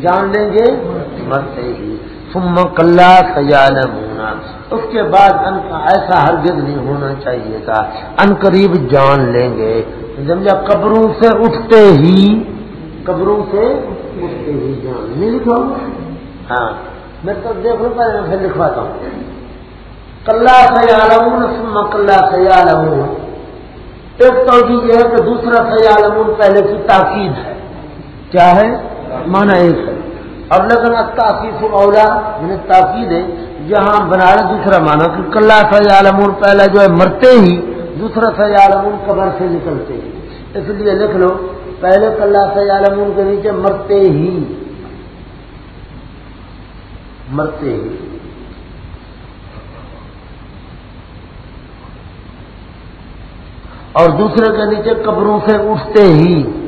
جان لیں گے، مرتے ہی۔ ثم کلّا سجال اس کے بعد ان کا ایسا ہرگز نہیں ہونا چاہیے تھا۔ ان قریب جان لیں گے۔ جب قبروں سے اٹھتے ہی قبروں سے اٹھتے ہی جان نہیں لکھا ہاں میں تو دیکھ لوں، پہلے میں پھر لکھواتا ہوں۔ کلّا سیالم کلّا سیالم ایک تو یہ ہے کہ دوسرا سیالم پہلے کی تاکید ہے۔ کیا ہے؟ مانا ایک ہے۔ اور لیکن تاکید اولا یعنی تاکید ہے جہاں بنا رہے دوسرا مانا کہ کلّا سیالمون پہلا جو ہے مرتے ہی دوسرا سیالمون قبر سے نکلتے ہی اس لیے لکھ لو، پہلے کلّا سیالمون کے نیچے مرتے ہی۔ مرتے ہی۔ اور دوسرے کے نیچے قبروں سے اٹھتے ہی۔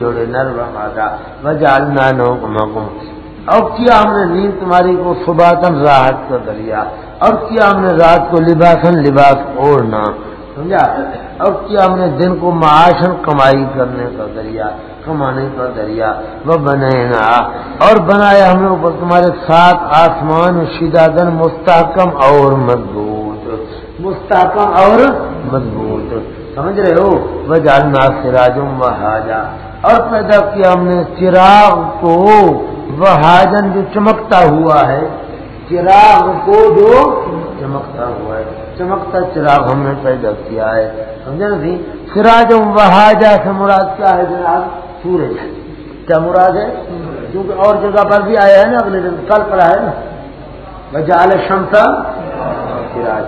جوڑے نر مادا وجالنا نو مگم اور کیا ہم نے نیند تمہاری کو صبح تن راحت کا دریا اور کیا ہم نے رات کو لباسن لباس اوڑھنا؟ سمجھا؟ اور کیا ہم نے دن کو معاشن کمائی کرنے کا ذریعہ، کمانے کا ذریعہ؟ وہ بنے گا اور بنایا ہم نے اوپر تمہارے ساتھ آسمان شیدا دن مستحکم اور مضبوط. مستحکم اور مضبوط. سمجھ رہے ہو؟ وہ جالنا سراجم و حاجا اور پیدا کیا ہم نے چراغ کو، وہ حاجن جو چمکتا ہوا ہے، چراغ کو جو چمکتا ہوا ہے۔ چمکتا چراغ ہم نے پیدا کیا ہے۔ سمجھا نا سراج وہاجا سے مراد کیا ہے جناب؟ سورج۔ کیا مراد ہے؟ کیونکہ اور جگہ پر بھی آیا ہے نا، اگلے دن کل پر ہے نا۔ بجال شمتا سراج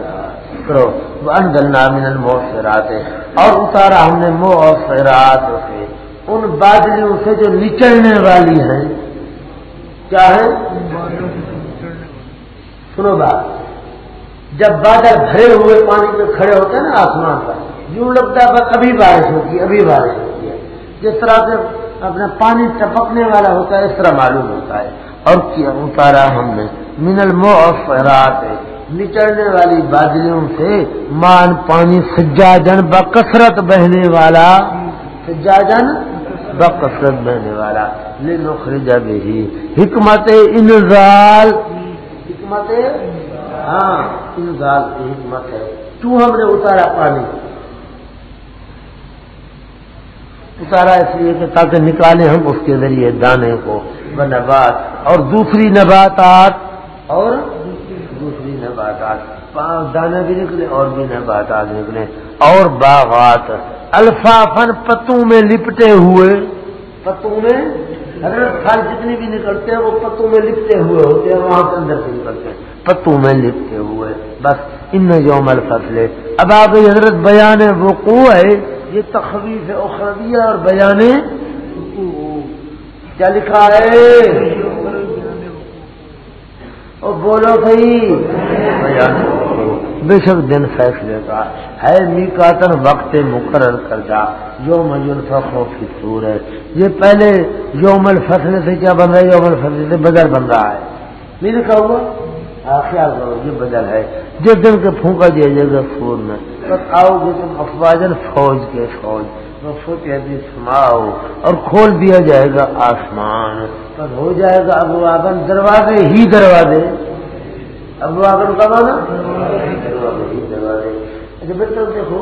کرو۔ ان من الموت سے اور اتارا ہم نے مو اور سیرات سے ان بادلیوں سے جو نچلنے والی ہیں، کیا ہے سنو بات، جب بادل بھرے ہوئے پانی میں کھڑے ہوتے ہیں نا آسمان پر، یوں لگتا ہے ابھی بارش ہوتی ہے ابھی بارش ہوتی ہے جس طرح سے اپنے پانی ٹپکنے والا ہوتا ہے، اس طرح معلوم ہوتا ہے۔ اور کیا اتارا ہم نے منل موفرات نچڑنے والی بادلیوں سے مان پانی سجاجن بکثرت بہنے والا، سجاجن بکثرت بہنے والا. لے نخرجا بھی حکمت انزال. حکمت ہاں انزال کی حکمت ہے. کیوں ہم نے اتارا پانی. اتارا اس لیے کہ تاکہ نکالے ہم اس کے ذریعے دانے کو نبات اور دوسری نباتات اور دوسری نباتات. دانے بھی نکلے اور بھی نباتات نکلے۔ اور باغات الفافن پتوں میں لپٹے ہوئے۔ پتوں میں؟ پھل جتنی بھی نکلتے ہیں وہ پتوں میں لپٹے ہوئے ہوتے ہیں وہاں کے اندر سے نکلتے ہیں۔ پتوں میں لپٹے ہوئے۔ بس ان یوم الفصل اب آپ حضرت بیان وقوع ہے یہ تخویف اخرویہ اور بیان کیا لکھا ہے؟ اور بولو صحیح بیان بے شک دن فیصلے کا ہے۔ میکاتن، وقت مقرر کردہ یوم الفخر کی سور ہے یہ پہلے یوم الفصل سے کیا بن رہا ہے؟ یوم الفصل سے بدل بن رہا ہے۔ نہیں لکھا ہوا خیال کرو، یہ بدل ہے۔ جس دن کے پھونکا دیا جائے گا سور میں۔ بس آؤ گے تم افواجن فوج کے فوج۔ سماؤ اور کھول دیا جائے گا آسمان۔ بس ہو جائے گا ابو آگن دروازے ہی دروازے۔ ابو آگن کا مانا دروازے اچھا بہتر دیکھو۔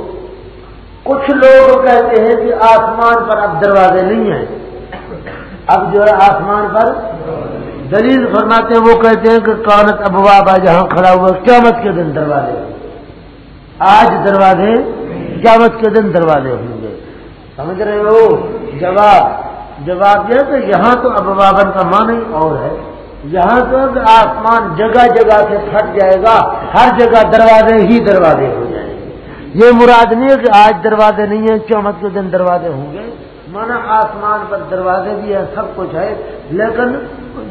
کچھ لوگ کہتے ہیں کہ آسمان پر اب دروازے نہیں ہیں۔ اب جو ہے آسمان پر دلیل فرماتے ہیں، وہ کہتے ہیں کہ کانت ابواب جہاں کھڑا ہوا قیامت کے دن دروازے آج دروازے قیامت کے دن دروازے ہوں گے۔ سمجھ رہے ہو؟ جواب جواب یہ کہ یہاں تو ابوابن کا معنی اور ہے۔ یہاں تو آسمان جگہ جگہ سے پھٹ جائے گا، ہر جگہ دروازے ہی دروازے ہو جائیں گے۔ یہ مراد نہیں ہے کہ آج دروازے نہیں ہیں، قیامت کے دن دروازے ہوں گے۔ مانا آسمان پر دروازے بھی ہیں، سب کچھ ہے، لیکن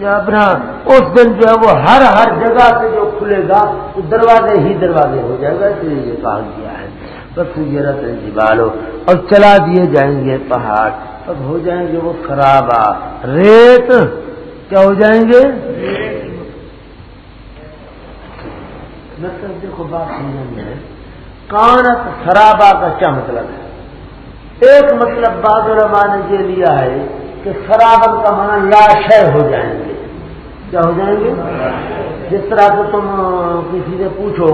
اپنا اس دن جو ہے وہ ہر ہر جگہ سے جو کھلے گا تو دروازے ہی دروازے ہو جائے گا، اس لیے یہ کہا گیا ہے۔ بس جرت جبالو جی اور چلا دیے جائیں گے پہاڑ۔ تب ہو جائیں گے وہ خرابا ریت کیا ہو جائیں گے؟ مطلب دیکھو، بات سمجھ میں کانت خرابا کا کیا مطلب ہے؟ ایک مطلب بعض علماء نے یہ لیا ہے کہ خرابن کا معنی یا شہ ہو جائیں گے۔ کیا ہو جائیں گے؟ جس طرح سے تم کسی سے پوچھو،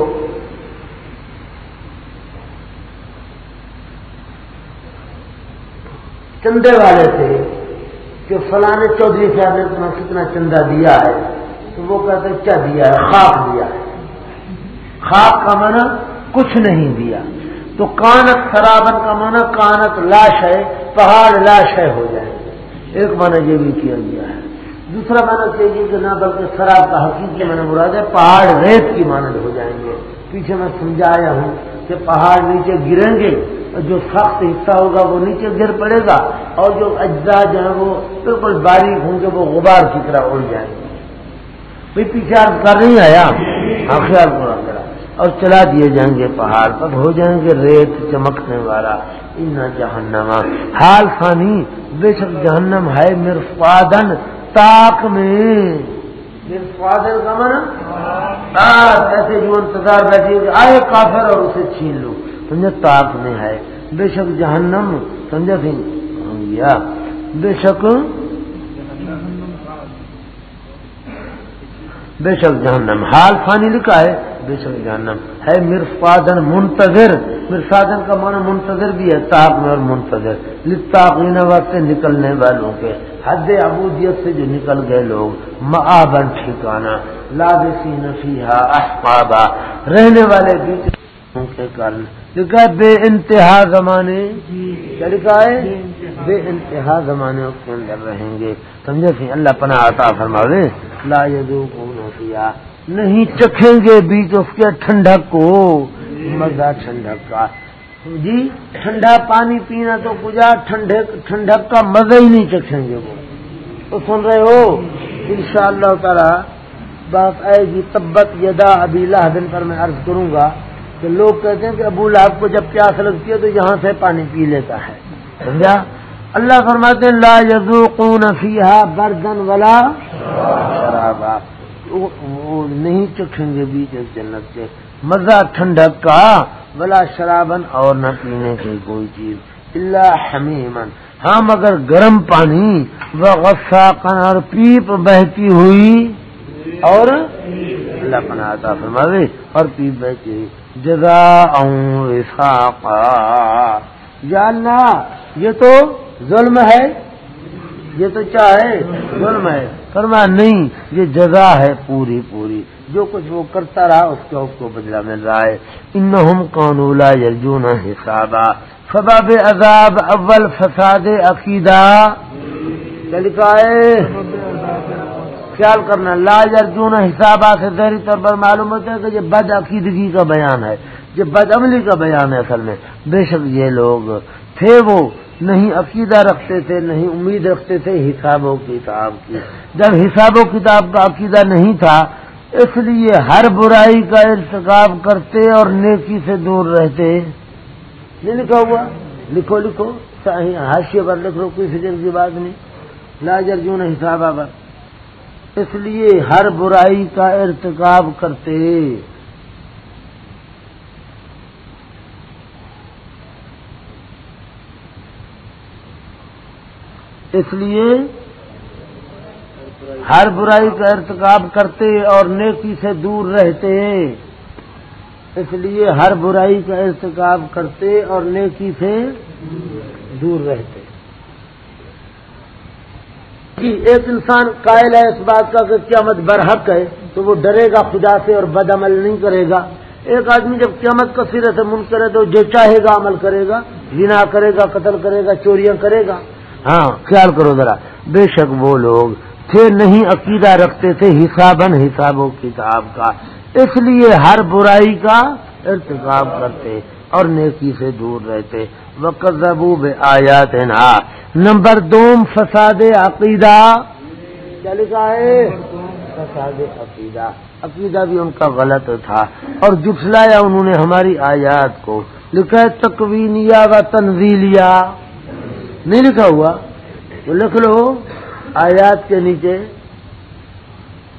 چندے والے تھے کہ فلانے چودھری صاحب نے تمہیں کتنا چندہ دیا ہے، تو وہ کہتے ہیں، کیا دیا ہے؟ خاک دیا ہے۔ خاک کا معنی کچھ نہیں دیا۔ تو کانت خرابن کا معنی کانت لاش ہے، پہاڑ لاش ہے ہو جائے۔ ایک معنی یہ بھی کیا گیا ہے۔ دوسرا معنی چاہیے کہ نہ بلکہ خراب کا حقیقی میں نے مراد ہے، پہاڑ ریت کی مانند ہو جائیں گے۔ پیچھے میں سمجھایا ہوں۔ کہ پہاڑ نیچے گریں گے، جو سخت حصہ ہوگا وہ نیچے گر پڑے گا، اور جو اجزاء جو ہیں وہ بالکل باریک ہوں گے، وہ غبار کی طرح اڑ جائیں گے۔ بھائی، پیچھے آپ کر نہیں آیا؟ ہاں خیال پورا کرا۔ اور چلا دیے جائیں گے پہاڑ پر، ہو جائیں گے ریت چمکنے والا۔ ان جہنم۔ حال فانی بے شک جہنم ہے مرفادن تاک میں۔ من ایسے جو انتظار بیٹھے آئے کافر اور اسے چھین لو۔ سمجھا تاپ میں ہے۔ بے شک جہنم، سمجھا گیا۔ بے شک بے شک جہنم۔ حال فانی لکھا ہے۔ بے شک جہنم۔ ہے مرفادن منتظر۔ مرفادن کا معنی منتظر بھی ہے تاک میں اور منتظر۔ لطاقین وقت نکلنے والوں کے۔ حد ابودیت سے جو نکل گئے لوگ۔ معابن ٹھکانا لابسی نفیحا احبابا رہنے والے بیچ کے کارن لکھا ہے بے انتہا زمانے۔ کیا لکھا ہے؟ بے انتہا زمانے کے اندر رہیں گے۔ سمجھے سی اللہ پناہ عطا فرما دے لا کیا نہیں چکھیں گے بیچ اس کے ٹھنڈک کو؟ مزہ ٹھنڈک کا۔ جی ٹھنڈا پانی پینا تو کجا ٹھنڈک کا مزہ ہی نہیں چکھیں گے وہ۔ تو سن رہے ہو؟ ان شاء اللہ تعالی بات آئے گی جی، تبت یدا ابھی دن پر میں عرض کروں گا کہ لوگ کہتے ہیں کہ ابو لہب کو جب پیاس لگتی ہے تو یہاں سے پانی پی لیتا ہے۔ سمجھا؟ اللہ فرماتے لا یذوقون فیہا بردن ولا شرابا۔ وہ نہیں چکھیں گے بیچ جنت سے۔ مزہ ٹھنڈک کا، بلا شرابن اور نہ پینے کی کوئی چیز۔ اللہ حمیمن۔ ہاں مگر گرم پانی وہ غصہ اور پیپ بہتی ہوئی اور اللہ پناہ فرما دے اور پیپ بہتی ہوئی۔ جزا یا اللہ، یہ تو ظلم ہے۔ یہ تو چاہے، ظلم ہے۔ فرما، نہیں، یہ جزا ہے پوری پوری۔ جو کچھ وہ کرتا رہا، اس کا اس کو بدلا مل رہا ہے ان کونولا یرجون حسابا۔ فباب عذاب اول فساد عقیدہ۔ لکھا ہے؟ خیال کرنا، لا ارجون حساب سے ظہری طور پر معلوم ہوتا ہے کہ یہ بد عقیدگی کا بیان ہے۔ یہ بد عملی کا بیان ہے اصل میں۔ بے شک یہ لوگ تھے وہ، نہیں عقیدہ رکھتے تھے، نہیں امید رکھتے تھے حساب و کتاب کی۔ جب حساب و کتاب کا عقیدہ نہیں تھا، اس لیے ہر برائی کا ارتکاب کرتے اور نیکی سے دور رہتے۔ نہیں لکھا ہوا، لکھو لکھو حاشیے پر لکھ لو کوئی فکر کی بات نہیں۔ لاجر جون حساب پر۔ اس لیے ہر برائی کا ارتکاب کرتے۔ اس لیے ہر برائی کا ارتکاب کرتے اور نیکی سے دور رہتے ہیں۔ اس لیے ہر برائی کا ارتکاب کرتے اور نیکی سے دور رہتے ایک انسان قائل ہے اس بات کا کہ قیامت برحق ہے تو وہ ڈرے گا خدا سے اور بد عمل نہیں کرے گا۔ ایک آدمی جب قیامت کا سرے سے من کرے تو جو چاہے گا عمل کرے گا جنا کرے گا، قتل کرے گا، چوریاں کرے گا۔ ہاں خیال کرو ذرا۔ بے شک وہ لوگ تھے نہیں عقیدہ رکھتے تھے حسابن حساب و کتاب کا۔ اس لیے ہر برائی کا ارتکاب کرتے اور نیکی سے دور رہتے۔ وقت آیات نا نمبر دوم، فساد عقیدہ۔ کیا لکھا ہے؟ فساد عقیدہ۔ عقیدہ بھی ان کا غلط تھا۔ اور جٹلایا انہوں نے ہماری آیات کو۔ لکھا ہے تکوینیا و تنزیلیا نہیں لکھا ہوا۔ تو لکھ لو۔ آیات کے نیچے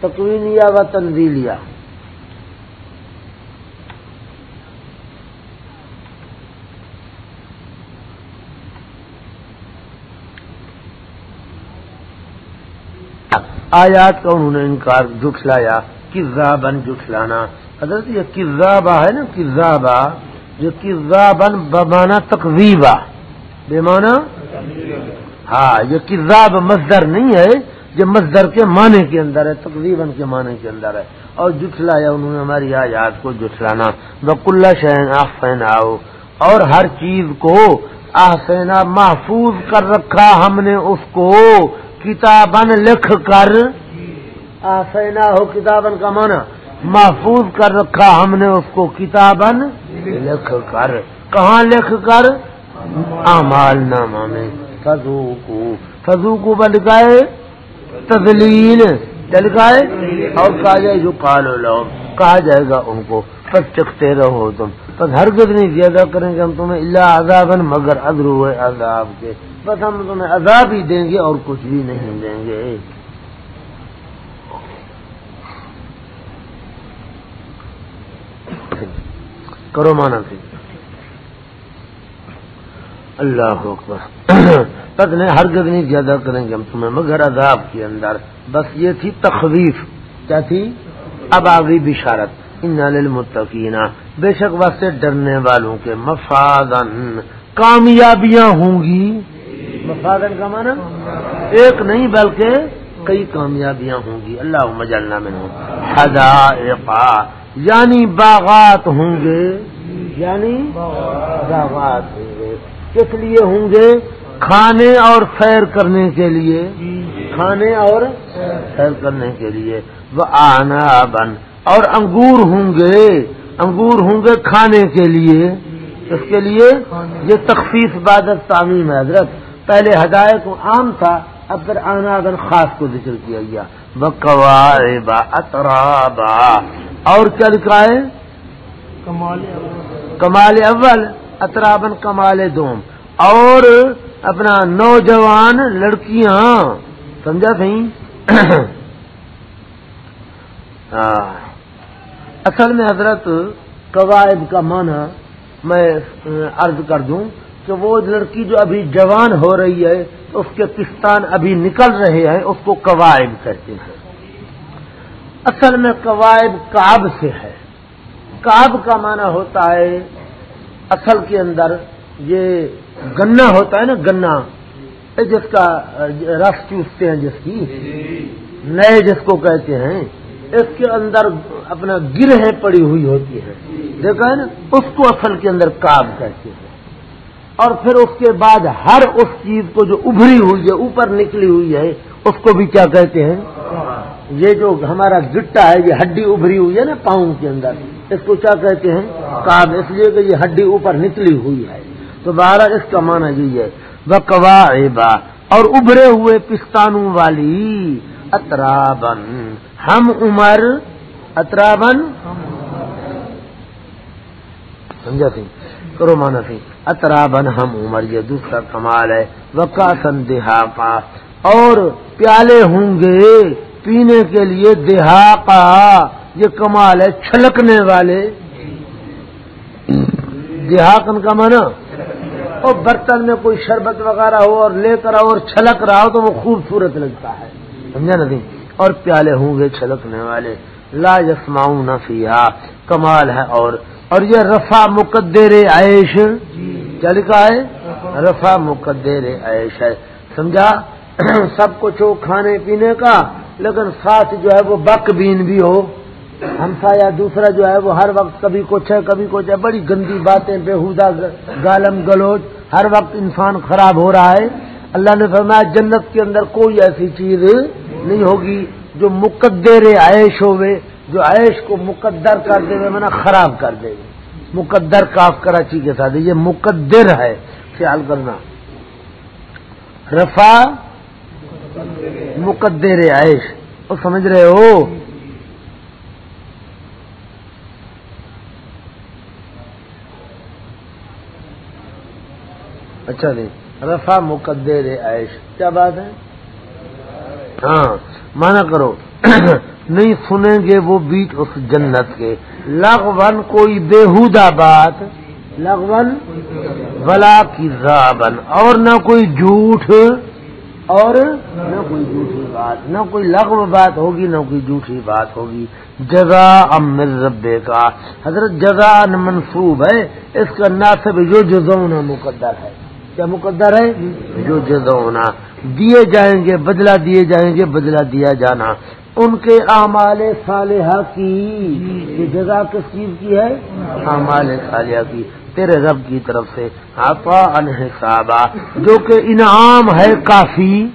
تکوینیا و تنزیلیا آیات کا انہوں نے انکار جٹلایا کزا بن جٹلانا حضرت یہ کزابا ہے نا کزابا جو کزابن بمانا تقزیبا بے مانا ہاں یہ کزاب مزدر نہیں ہے، یہ مزدر کے معنی کے اندر ہے، تقریباً کے معنی کے اندر ہے۔ اور جٹلایا انہوں نے ہماری آیات کو جٹلانا بک اللہ شہن آفین آؤ اور ہر چیز کو آفینا محفوظ کر رکھا ہم نے اس کو۔ کتابن لکھ کر۔ آفینا ہو کتابن کا مانا محفوظ کر رکھا ہم نے اس کو۔ کتابن لکھ کر۔ کہاں لکھ کر؟ امال نامہ میں۔ فضو کو فضو کو بند گائے تدلیل اور کہا جائے جو کالو لو کہا جائے گا ان کو۔ پس چکتے رہو تم۔ بس ہرگز نہیں زیادہ کریں گے ہم تمہیں اللہ عذابن مگر ادرو ہے عذاب کے۔ بس ہم تمہیں عذاب ہی دیں گے اور کچھ بھی نہیں دیں گے۔ کرو مانا سی اللہ اکبر۔ [CLEARS THROAT] نہیں، ہرگز نہیں زیادہ کریں گے ہم تمہیں، مگر عذاب کے اندر۔ بس یہ تھی تخویف۔ کیا تھی؟ اب آگئی بشارت۔ ان للمتقین بے شک واسطے ڈرنے والوں کے مفادن کامیابیاں ہوں گی۔ مفادن کا مانا ایک نہیں، بلکہ کئی کامیابیاں ہوں گی۔ اللہ مجلنا میں ہوں یعنی باغات ہوں گے۔ یعنی باغات۔ ہوں گے کس لیے ہوں گے؟ کھانے اور سیر کرنے کے لیے۔ کھانے اور سیر کرنے کے لیے۔ وہ آنا بن اور انگور ہوں گے۔ انگور ہوں گے کھانے کے لیے۔ اس کے لیے یہ تخفیف بادت تعمیم ہے حضرت۔ پہلے ہدایت عام تھا اب پھر آنا اگر خاص کو ذکر کیا گیا۔ بکوا اطرابا۔ اور کیا لکھا ہے؟ کمال اول۔ اطرابن کمال دوم۔ اور اپنا نوجوان لڑکیاں، سمجھا سی [CLEARS THROAT] اصل میں حضرت قواعد کا معنی میں عرض کر دوں کہ وہ لڑکی جو ابھی جوان ہو رہی ہے، تو اس کے پستان ابھی نکل رہے ہیں، اس کو قواعد کہتے ہیں۔ اصل میں قواعد کاب سے ہے۔ کاب کا معنی ہوتا ہے اصل کے اندر یہ گنا ہوتا ہے نا گنا۔ جس کا رس چوستے ہیں جس کی۔ نئے جس کو کہتے ہیں اس کے اندر اپنا گرہیں پڑی ہوئی ہوتی ہے دیکھا ہے نا اس کو اصل کے اندر کاب کہتے ہیں۔ اور پھر اس کے بعد ہر اس چیز کو جو ابھری ہوئی ہے اوپر نکلی ہوئی ہے اس کو بھی کیا کہتے ہیں؟ یہ جو ہمارا گٹا ہے، یہ ہڈی ابھری ہوئی ہے نا پاؤں کے اندر، اس کو کیا کہتے ہیں؟ کاب اس لیے کہ یہ ہڈی اوپر نکلی ہوئی ہے۔ تو بارہ اس کا معنی یہی ہے بکوا اور ابھرے ہوئے پستانوں والی اترابن ہم عمر اترابن سمجھا سی کرو مانا سی اترابن ہم عمر، یہ دوسرا کمال ہے۔ وکا دیہا اور پیالے ہوں گے۔ پینے کے لیے دیہا یہ کمال ہے، چھلکنے والے۔ دیہاکن کا مانا اور برتن میں کوئی شربت وغیرہ ہو اور لے کر آؤ اور چھلک رہا ہو تو وہ خوبصورت لگتا ہے۔ سمجھا نا اور پیالے ہوں گے چھلکنے والے۔ لا یسماؤں نفیا کمال ہے اور۔ اور یہ رفا مقدر عیش۔ کیا لکھا ہے؟ رفا مقدر عیش ہے۔ سمجھا؟ سب کچھ ہو کھانے پینے کا۔ لیکن ساتھ جو ہے وہ بک بین بھی ہو ہمسا یا دوسرا جو ہے وہ ہر وقت کبھی کچھ ہے، کبھی کچھ ہے۔ بڑی گندی باتیں بےحدہ گالم گلوچ، ہر وقت انسان خراب ہو رہا ہے۔ اللہ نے فرمایا، جنت کے اندر کوئی ایسی چیز نہیں ہوگی جو مقدر عیش ہوئے، جو عیش کو مقدر کر دے، میں خراب کر دے۔ مقدر کاف کراچی کے ساتھ، یہ مقدر ہے، خیال کرنا۔ رفا مقدر عیش۔ وہ سمجھ رہے ہو؟ اچھا جی، نہیں رفا مقدر عیش۔ کیا بات ہے؟ ہاں مانا کرو۔ [COUGHS] نہیں سنیں گے وہ بیٹ اس جنت کے۔ لغون کوئی بےحودہ بات۔ لغون بلا کی زابن اور نہ کوئی جھوٹ۔ اور نہ کوئی جھوٹی بات، نہ کوئی لغو بات ہوگی، نہ کوئی جھوٹی بات ہوگی۔ جزا امر ربے کا حضرت جزا منصوب ہے، اس کا ناصب جو جزونا مقدر ہے۔ کیا مقدر ہے؟ جو جزونا دیے جائیں گے، بدلہ دیے جائیں گے، بدلہ دیا جانا۔ ان کے اعمال صالحہ کی، یہ جگہ کس چیز کی ہے؟ اعمال صالحہ کی۔ تیرے رب کی طرف سے آپا انحصابہ جو کہ انعام ہے کافی۔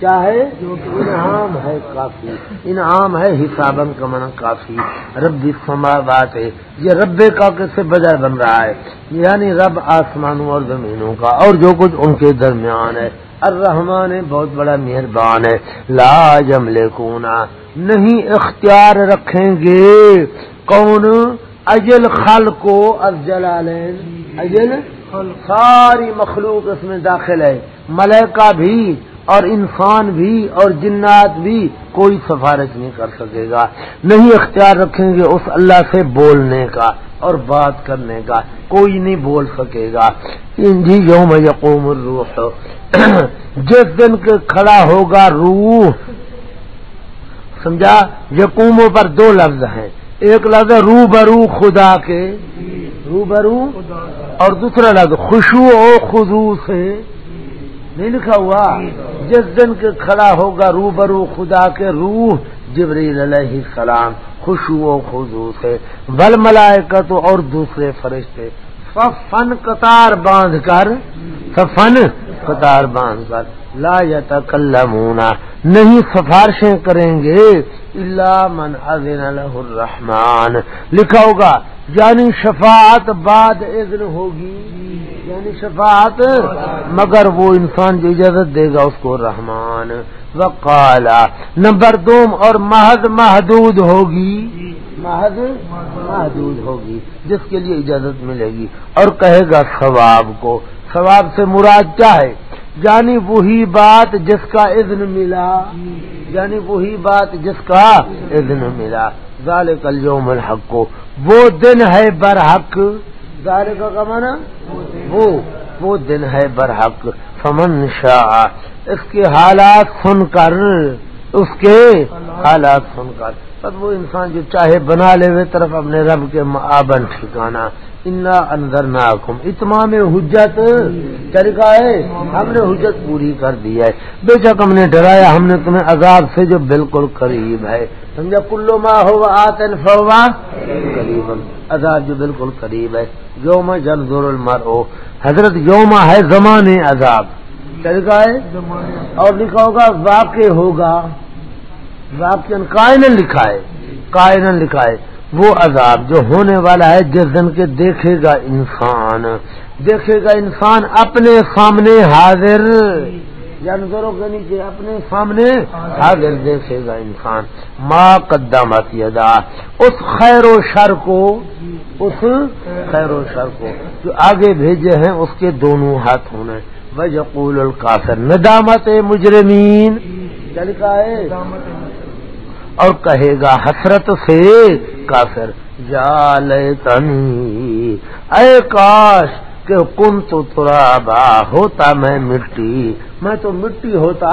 کیا ہے؟ جو انعام ہے کافی۔ انعام ہے حسابن کا من کافی۔ رب سما بات ہے، یہ رب کا کیسے بجائے بن رہا ہے؟ یعنی رب آسمانوں اور زمینوں کا، اور جو کچھ ان کے درمیان ہے۔ الرحمان بہت بڑا مہربان ہے۔ لا جملے کونا نہیں اختیار رکھیں گے۔ کون؟ اجل خل کو جلالین اجل ساری مخلوق اس میں داخل ہے. ملکہ بھی اور انسان بھی اور جنات بھی کوئی سفارش نہیں کر سکے گا. نہیں اختیار رکھیں گے اس اللہ سے بولنے کا اور بات کرنے کا. کوئی نہیں بول سکے گا. جی یوم یقوم الروح. [CLEARS THROAT] جس دن کے کھڑا ہوگا روح. سمجھا؟ یقوموں پر دو لفظ ہیں. ایک لفظ رو برو خدا کے۔ رو برو اور دوسرا لفظ خوشو و خزو سے۔ نہیں لکھا ہوا؟ جس دن کے کھڑا ہوگا رو برو خدا کے روح، جبریل علیہ السلام خوشو و خزو سے۔ بل ملائکت اور دوسرے فرشتے۔ فن قطار باندھ کر فن قطار باندھ کر لا یتکلمونا نہیں سفارشیں کریں گے اللہ من اذن له الرحمن۔ لکھا ہوگا یعنی شفاعت بعد اذن ہوگی۔ یعنی شفاعت، مگر وہ انسان جو اجازت دے گا اس کو رحمان۔ وقالا نمبر دوم، اور محض محدود ہوگی۔ محض محدود ہوگی، جس کے لیے اجازت ملے گی۔ اور کہے گا ثواب کو۔ ثواب سے مراد کیا ہے؟ یعنی وہی بات جس کا اذن ملا۔ یعنی وہی بات جس کا اذن ملا۔ ظال کل یوم الحق۔ کو وہ دن ہے برحق۔ ظال کا مانا وہ وہ دن ہے برحق۔ فمن شاہ اس کے حالات سن کر، اس کے حالات سن کر۔ تب وہ انسان جو چاہے بنا لے، وہ طرف اپنے رب کے آبن ٹھکانا۔ انا اندر ناکم اتمام حجت طریقہ ہے ہم نے حجت پوری کر دی ہے۔ بے شک ہم نے ڈرایا، ہم نے تمہیں عذاب سے جو بالکل قریب ہے۔ سمجھا؟ کلو ماں ہو آتن فوا قریب عذاب جو بالکل قریب ہے۔ یوم جل زور المر ہو حضرت یوم ہے زمان عذاب۔ طریقہ ہے اور لکھا ہوگا، واقع ہوگا۔ واقع کائن لکھا ہے۔ کائن لکھا ہے۔ وہ عذاب جو ہونے والا ہے جس دن کے دیکھے گا انسان، دیکھے گا انسان اپنے سامنے حاضر۔ یعنی جانوروں کے نیچے اپنے سامنے حاضر دیکھے گا انسان۔ ماں قدامت اس خیر و شر کو، اس خیر و شر کو جو آگے بھیجے ہیں، اس کے دونوں ہاتھ ہونے وجقول القافر ندامت مجرمین۔ یعنی کیا لکھا ہے اور کہے گا حسرت سے کافر، یا لیتنی، اے کاش کہ کن تو ترابا ہوتا میں مٹی۔ میں تو مٹی ہوتا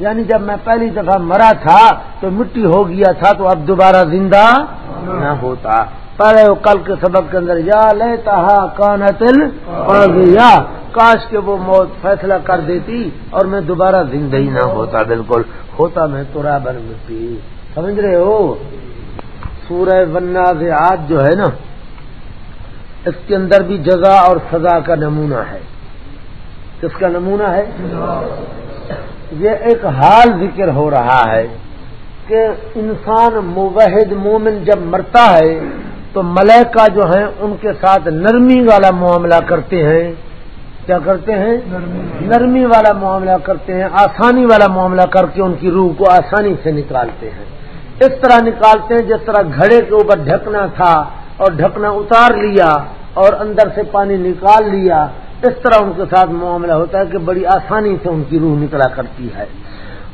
یعنی جب میں پہلی دفعہ مرا تھا تو مٹی ہو گیا تھا تو اب دوبارہ زندہ نہ ہوتا۔ پہلے کل کے سبق کے اندر، یا لیتا کان تل گیا کاش کے وہ موت فیصلہ کر دیتی اور میں دوبارہ زندہ ہی نہ ہوتا، بالکل ہوتا میں ترابن مٹی۔ سمجھ رہے ہو؟ سورہ ونازعات جو ہے نا اس کے اندر بھی جگہ اور سزا کا نمونہ ہے۔ کس کا نمونہ ہے؟ یہ ایک حال ذکر ہو رہا ہے کہ انسان موحد مومن جب مرتا ہے تو ملائکہ جو ہیں ان کے ساتھ نرمی والا معاملہ کرتے ہیں۔ کیا کرتے ہیں؟ نرمی والا معاملہ کرتے ہیں آسانی والا معاملہ کر کے ان کی روح کو آسانی سے نکالتے ہیں۔ اس طرح نکالتے ہیں جس طرح گھڑے کے اوپر ڈھکنا تھا اور ڈھکنا اتار لیا اور اندر سے پانی نکال لیا، اس طرح ان کے ساتھ معاملہ ہوتا ہے کہ بڑی آسانی سے ان کی روح نکلا کرتی ہے۔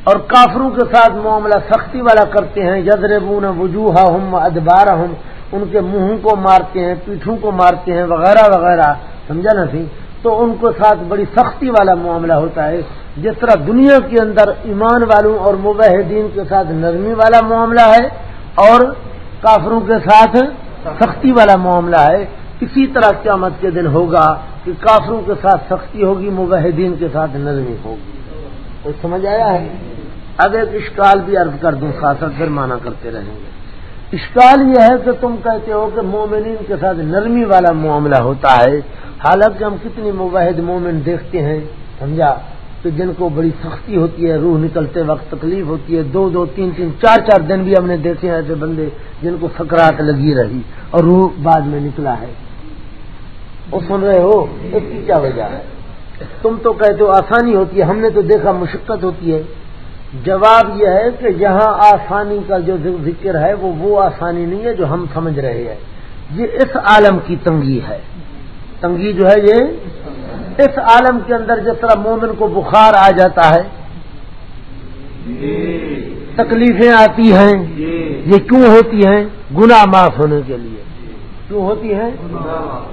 اور کافروں کے ساتھ معاملہ سختی والا کرتے ہیں یزربون وجوہ ہم ادبار ہم ان کے منہوں کو مارتے ہیں، پیٹھوں کو مارتے ہیں، وغیرہ وغیرہ۔ سمجھا نا سی؟ تو ان کے ساتھ بڑی سختی والا معاملہ ہوتا ہے۔ جس طرح دنیا کے اندر ایمان والوں اور مباحدین کے ساتھ نرمی والا معاملہ ہے اور کافروں کے ساتھ سختی والا معاملہ ہے۔ اسی طرح قیامت کے دن ہوگا کہ کافروں کے ساتھ سختی ہوگی مباحدین کے ساتھ نرمی ہوگی۔ تو سمجھ آیا ہے؟ اب ایک اشکال بھی عرض کر دوں، خاصا پھر مانا کرتے رہیں گے۔ اشکال یہ ہے کہ تم کہتے ہو کہ مومنین کے ساتھ نرمی والا معاملہ ہوتا ہے۔ حالانکہ ہم کتنی مباحد مومن دیکھتے ہیں، سمجھا؟ کہ جن کو بڑی سختی ہوتی ہے، روح نکلتے وقت تکلیف ہوتی ہے، دو دو تین تین چار چار دن بھی ہم نے دیکھے ہیں ایسے بندے جن کو سکرات لگی رہی اور روح بعد میں نکلا ہے۔ وہ سن رہے ہو، اس کی کیا وجہ ہے؟ تم تو کہتے ہو آسانی ہوتی ہے، ہم نے تو دیکھا مشقت ہوتی ہے۔ جواب یہ ہے کہ یہاں آسانی کا جو ذکر ہے، وہ وہ آسانی نہیں ہے جو ہم سمجھ رہے ہیں۔ یہ اس عالم کی تنگی ہے۔ تنگی جو ہے یہ اس عالم کے اندر جس طرح مومن کو بخار آ جاتا ہے، تکلیفیں آتی ہیں، یہ کیوں ہوتی ہیں؟ گنا معاف ہونے کے لیے۔ کیوں ہوتی ہیں؟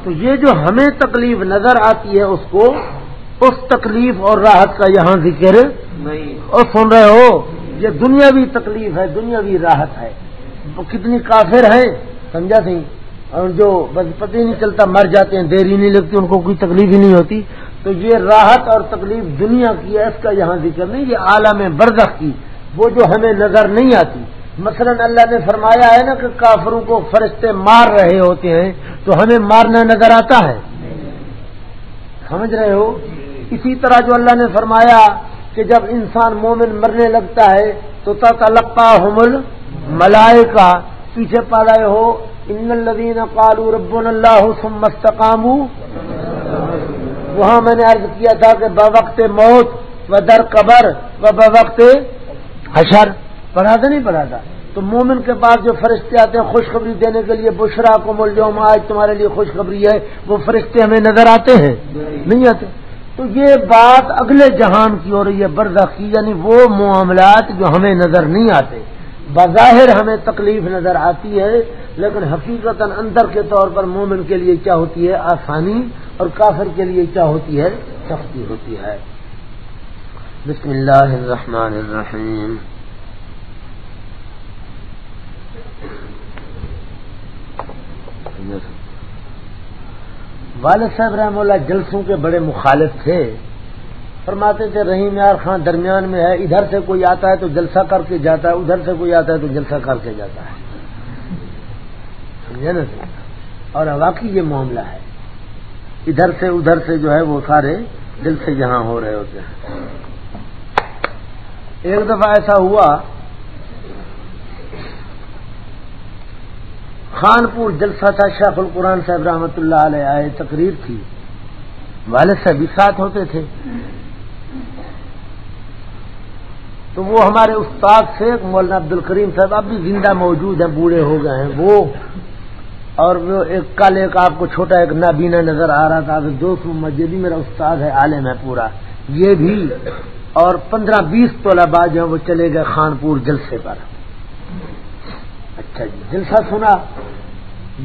تو یہ جو ہمیں تکلیف نظر آتی ہے، اس کو اس تکلیف اور راحت کا یہاں ذکر نہیں اور سن رہے ہو۔ یہ دنیاوی تکلیف ہے، دنیاوی راحت ہے۔ وہ کتنی کافر ہیں؟ سمجھا سی اور جو بس پتہ ہی نہیں چلتا، مر جاتے ہیں، دیری نہیں لگتی، ان کو کوئی تکلیف ہی نہیں ہوتی۔ تو یہ راحت اور تکلیف دنیا کی ہے، اس کا یہاں ذکر نہیں، یہ عالم بردخ کی، وہ جو ہمیں نظر نہیں آتی۔ مثلا اللہ نے فرمایا ہے نا کہ کافروں کو فرشتے مار رہے ہوتے ہیں، تو ہمیں مارنا نظر آتا ہے۔ سمجھ رہے ہو؟ اسی طرح جو اللہ نے فرمایا کہ جب انسان مومن مرنے لگتا ہے، تو تلقا حمل ملائے کا پیچھے پڑے ہو ان الدین قالو رب اللہ مستقام وہاں میں نے عرض کیا تھا کہ بوقت موت و در قبر و بوقت حشر پڑھا تھا نہیں پڑھا تھا تو مومن کے پاس جو فرشتے آتے ہیں خوشخبری دینے کے لیے، بشرا کو مل جو آج تمہارے لیے خوشخبری ہے، وہ فرشتے ہمیں نظر آتے ہیں، نہیں آتے. تو یہ بات اگلے جہان کی ہو رہی ہے بردخ کی یعنی وہ معاملات جو ہمیں نظر نہیں آتے. بظاہر ہمیں تکلیف نظر آتی ہے، لیکن حقیقت اندر کے طور پر مومن کے لیے کیا ہوتی ہے؟ آسانی اور کافر کے لیے کیا ہوتی ہے؟ سختی ہوتی ہے۔ بسم اللہ الرحمن الرحیم۔ والد صاحب رحم اللہ جلسوں کے بڑے مخالف تھے۔ فرماتے تھے رحیم یار خان درمیان میں ہے، ادھر سے کوئی آتا ہے تو جلسہ کر کے جاتا ہے، ادھر سے کوئی آتا ہے تو جلسہ کر کے جاتا ہے۔ سمجھے نا؟ اور واقعی یہ معاملہ ہے۔ ادھر سے ادھر سے جو ہے وہ سارے دل سے یہاں ہو رہے ہوتے ہیں۔ ایک دفعہ ایسا ہوا، خانپور جلسہ تھا، شیخ القرآن صاحب رحمۃ اللہ علیہ آئے، تقریر تھی۔ والد صاحب بھی ساتھ ہوتے تھے۔ تو وہ ہمارے استاد سے مولانا عبد الکریم صاحب اب بھی زندہ موجود ہیں، بوڑھے ہو گئے ہیں، وہ۔ اور وہ ایک کل ایک آپ کو چھوٹا ایک نابینا نظر آ رہا تھا دوست محمد، یہ بھی میرا استاد ہے، عالم ہے پورا۔ یہ بھی۔ اور پندرہ بیس تولہ بعد جو وہ چلے گئے خانپور جلسے پر۔ اچھا جی جلسہ سنا۔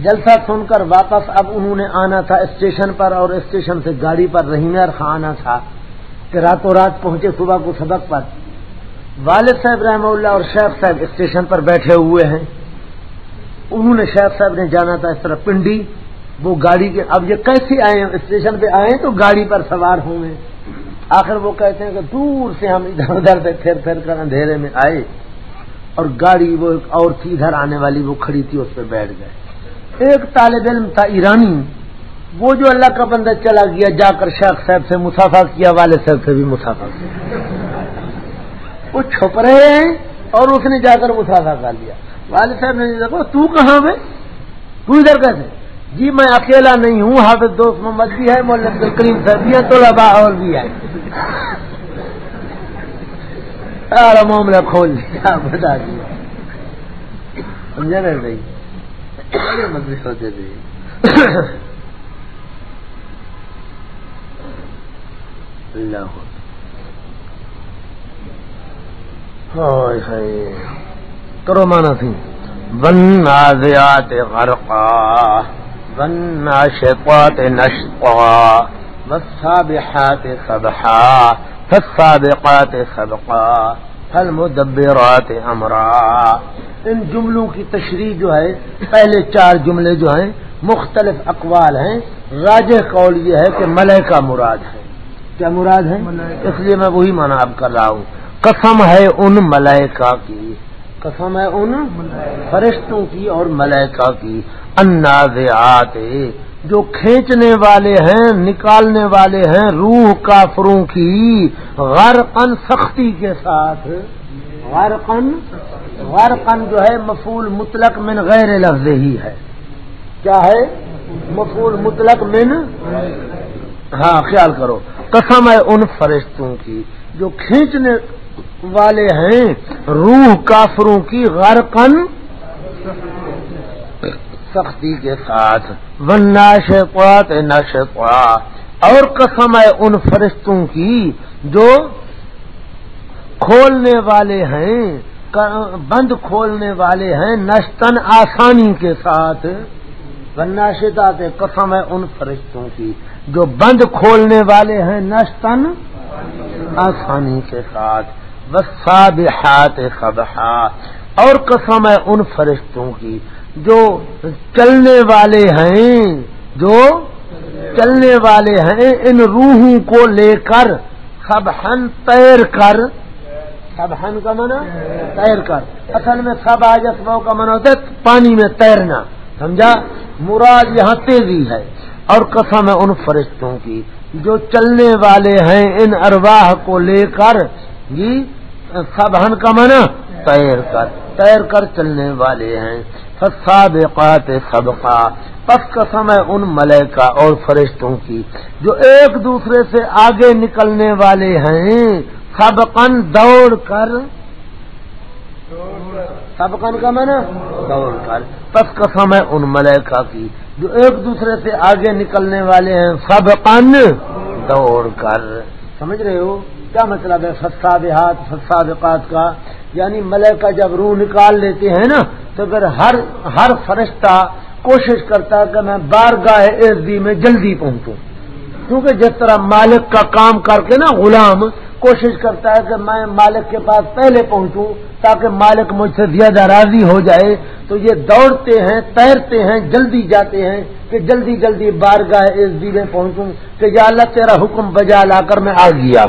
جلسہ سن کر واپس اب انہوں نے آنا تھا اسٹیشن پر اور اسٹیشن سے گاڑی پر رحیمر خان آنا تھا۔ کہ راتوں رات پہنچے صبح کو سبق پر۔ والد صاحب رحمہ اللہ اور شیخ صاحب اسٹیشن پر بیٹھے ہوئے ہیں۔ انہوں نے شیخ صاحب نے جانا تھا اس طرح پنڈی۔ وہ گاڑی کے اب یہ کیسے آئے اسٹیشن پہ آئے تو گاڑی پر سوار ہوئے۔ آخر وہ کہتے ہیں کہ دور سے ہم ادھر ادھر سے پھر پھر کر اندھیرے میں آئے۔ اور گاڑی وہ اور تھی، ادھر آنے والی وہ کھڑی تھی، اس پہ بیٹھ گئے۔ ایک طالب علم تھا ایرانی۔ وہ جو اللہ کا بندہ چلا گیا، جا کر شیخ صاحب سے مسافہ کیا، والد صاحب سے بھی مسافہ کیا۔ وہ چھپ رہے ہیں اور اس نے جا کر مسافہ کر لیا۔ والد صاحب نے دیکھو تو کہاں میں؟ تو ادھر کیسے؟ جی میں اکیلا نہیں ہوں، حافظ دوست محمد بھی ہے مول کریم صاحب بھی ہے تو لبا اور بھی ہے سارا معاملہ کھول دیا بتا دیا۔ سمجھا نا بھائی؟ مدرس ہوتے تھے۔ کرو مانا سی ون نازیات غرقا ون ناشقات نشقا والسابحات سبحا فالسابقات سبقا فالمدبرات امرا۔ ان جملوں کی تشریح جو ہے پہلے چار جملے جو ہیں مختلف اقوال ہیں۔ راج قول یہ ہے کہ ملکہ مراد ہے۔ کیا مراد ہے؟ اس لیے میں وہی مانا اب کر رہا ہوں۔ قسم ہے ان ملائکہ کی۔ قسم ہے ان فرشتوں کی اور ملائکہ کی۔ انازعات جو کھینچنے والے ہیں، نکالنے والے ہیں روح کافروں کی۔ غرقن سختی کے ساتھ۔ غرقن غرقن جو ہے مفول مطلق من غیر لفظ ہی ہے۔ کیا ہے؟ مفول مطلق من ہاں خیال کرو۔ قسم ہے ان فرشتوں کی، جو کھینچنے والے ہیں۔ روح کافروں کی غرقن سختی کے ساتھ۔ ون ناشقات نشقا اور قسم ہے ان فرشتوں کی جو کھولنے والے ہیں، بند کھولنے والے ہیں نشتن آسانی کے ساتھ۔ ناشتات قسم ہے ان فرشتوں کی جو بند کھولنے والے ہیں نشتن آسانی کے ساتھ۔ وسابحات خبحا اور قسم ہے ان فرشتوں کی جو چلنے والے ہیں، جو چلنے والے ہیں، ان روحوں کو لے کر سبحن تیر کر سبحن کا منع تیر کر۔ اصل میں سب آجسبوں کا منع ہوتا ہے پانی میں تیرنا، سمجھا؟ مراد یہاں تیزی ہے۔ اور قسم ہے ان فرشتوں کی جو چلنے والے ہیں، ان ارواح کو لے کر جی سب کا من تیر کر تیر کر چلنے والے ہیں۔ سابقات سبقا، پس قسم ہے ان ملائکہ اور فرشتوں کی جو ایک دوسرے سے آگے نکلنے والے ہیں۔ سبقن دوڑ کر۔ سبقن کا من دوڑ کر۔ پس قسم ہے ان ملائکہ کی جو ایک دوسرے سے آگے نکلنے والے ہیں۔ سبقن دوڑ کر۔ سمجھ رہے ہو؟ کیا مطلب ہے فسادات فسادقات کا؟ یعنی ملکہ جب روح نکال لیتے ہیں نا، تو پھر ہر ہر فرشتہ کوشش کرتا ہے کہ میں بار گاہ میں جلدی پہنچوں۔ کیونکہ جس طرح مالک کا کام کر کے نا غلام کوشش کرتا ہے کہ میں مالک کے پاس پہلے پہنچوں تاکہ مالک مجھ سے زیادہ راضی ہو جائے۔ تو یہ دوڑتے ہیں، تیرتے ہیں، جلدی جاتے ہیں کہ جلدی جلدی بار گاہ میں پہنچوں کہ یا اللہ تیرا حکم بجا لا کر میں آ گیا۔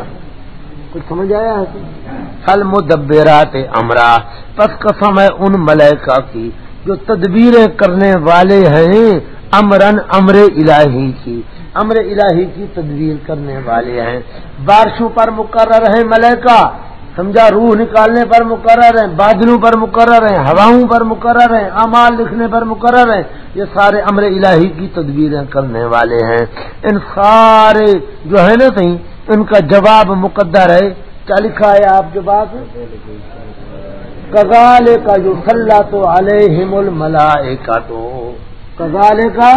کچھ سمجھ آیا ہے؟ مدبرات امرا، پس قسم ہے ان ملائکہ کی جو تدبیریں کرنے والے ہیں امرن امر الہی کی۔ امر الہی کی تدبیر کرنے والے ہیں۔ بارشوں پر مقرر ہیں ملائکہ۔ سمجھا، روح نکالنے پر مقرر ہیں، بادلوں پر مقرر ہیں، ہواؤں پر مقرر ہیں امال لکھنے پر مقرر ہیں۔ یہ سارے امر الہی کی تدبیریں کرنے والے ہیں۔ ان سارے جو ہے نا صحیح ان کا جواب مقدر ہے۔ کیا لکھا ہے آپ جواب کگال کا جو سلح تو علیہم الملائے کا تو کگال کا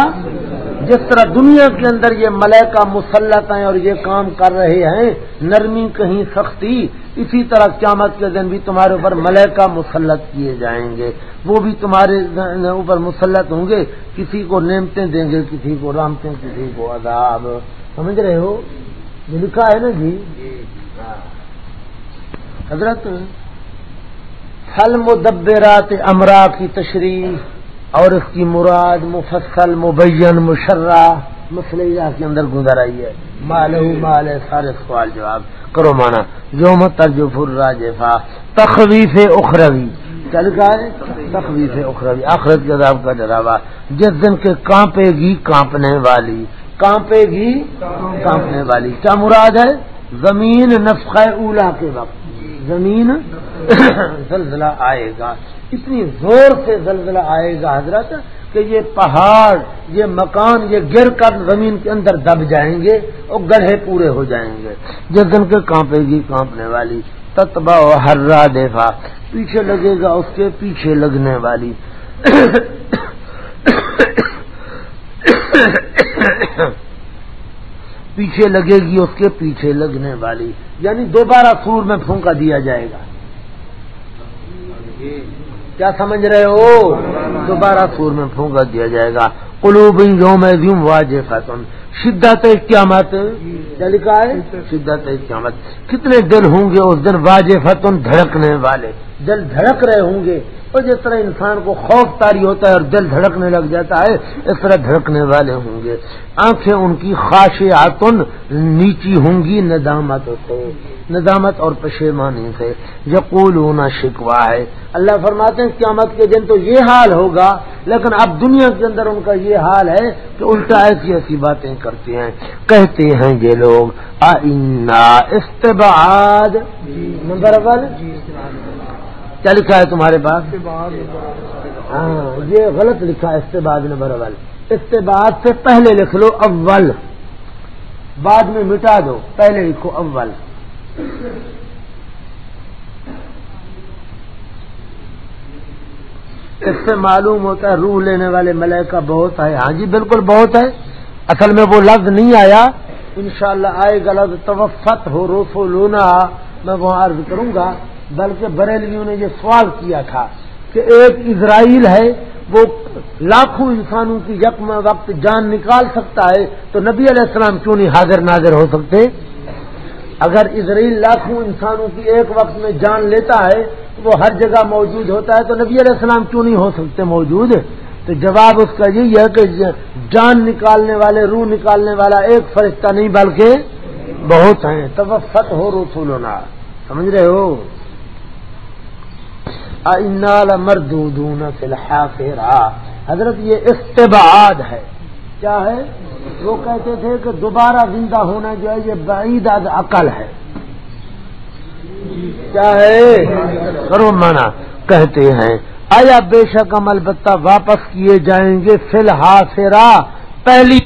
جس طرح دنیا کے اندر یہ ملائکہ مسلط ہیں اور یہ کام کر رہے ہیں، نرمی کہیں سختی، اسی طرح قیامت کے دن بھی تمہارے اوپر ملائکہ مسلط کیے جائیں گے۔ وہ بھی تمہارے اوپر مسلط ہوں گے۔ کسی کو نعمتیں دیں گے، کسی کو رامتیں کسی کو عذاب۔ سمجھ رہے ہو؟ یہ لکھا ہے نا جی؟ حضرت حل مدبرات امرا کی تشریح اور اس کی مراد مفصل مبین مشرہ مسئلہ کے اندر گزر آئی ہے۔ مال مال سارے سوال جواب۔ کرو مانا یوم ترجف الراجفا تخویف اخروی۔ چل کا ہے؟ تخویف اخروی۔ آخرت کے عذاب کا ڈراوا۔ جس دن کے کانپے گی کانپنے والی۔ کانپے گی؟ کانپنے والی۔ کیا مراد ہے؟ زمین نفق اولا کے وقت۔ زمین زلزلہ آئے گا۔ اتنی زور سے زلزلہ آئے گا حضرت کہ یہ پہاڑ یہ مکان یہ گر کر زمین کے اندر دب جائیں گے اور گڑھے پورے ہو جائیں گے۔ جس دن کے کانپے گی کانپنے والی۔ تتبا ہر را دیکھا پیچھے لگے گا اس کے پیچھے لگنے والی۔ [COUGHS] ہاں۔ پیچھے لگے گی اس کے پیچھے لگنے والی۔ یعنی دوبارہ سور میں پھونکا دیا جائے گا۔ کیا سمجھ رہے ہو؟ دوبارہ سور میں پھونکا دیا جائے گا۔ قلوب یوم یوم واجے فتن شدت قیامت۔ کیا لکھا ہے؟ شدت قیامت۔ کتنے دل ہوں گے اس دن واجے فتن دھڑکنے والے۔ دل دھڑک رہے ہوں گے۔ اور جس طرح انسان کو خوف تاری ہوتا ہے اور دل دھڑکنے لگ جاتا ہے، اس طرح دھڑکنے والے ہوں گے۔ آنکھیں ان کی خواہش آتن نیچی ہوں گی، ندامت سے ندامت اور پشیمانی سے۔ یقول ہونا شکوا ہے۔ اللہ فرماتے ہیں، قیامت کے دن تو یہ حال ہوگا، لیکن اب دنیا کے اندر ان کا یہ حال ہے کہ الٹا ایسی ایسی باتیں کرتے ہیں۔ کہتے ہیں یہ لوگ آئنا استباد جی، نمبر ون کیا لکھا ہے تمہارے پاس؟ ہاں یہ غلط لکھا ہے استباد نمبر اول۔ استباد سے پہلے لکھ لو اول۔ بعد میں مٹا دو پہلے لکھو اول۔ اس سے معلوم ہوتا ہے روح لینے والے ملائکہ بہت ہے ہاں جی بالکل بہت ہے اصل میں وہ لفظ نہیں آیا۔ انشاءاللہ آئے گا لفظ توفت ہو روفو لونا میں وہاں عرض کروں گا۔ بلکہ بریلویوں نے یہ سوال کیا تھا کہ ایک اسرائیل ہے، وہ لاکھوں انسانوں کی یکم وقت جان نکال سکتا ہے، تو نبی علیہ السلام کیوں نہیں حاضر ناظر ہو سکتے؟ اگر اسرائیل لاکھوں انسانوں کی ایک وقت میں جان لیتا ہے تو وہ ہر جگہ موجود ہوتا ہے، تو نبی علیہ السلام کیوں نہیں ہو سکتے موجود؟ تو جواب اس کا یہی ہے کہ جان نکالنے والے، روح نکالنے والا ایک فرشتہ نہیں، بلکہ بہت ہیں۔ تب فت ہو رسولنا۔ سمجھ رہے ہو؟ مردون فی الحافرہ حضرت یہ استبعاد ہے۔ کیا ہے وہ کہتے تھے کہ دوبارہ زندہ ہونا جو ہے، یہ بعید از عقل ہے۔ کیا ہے کرو مانا کہتے ہیں، آیا بے شک عمل البتہ واپس کیے جائیں گے فی الحافرہ؟ پہلی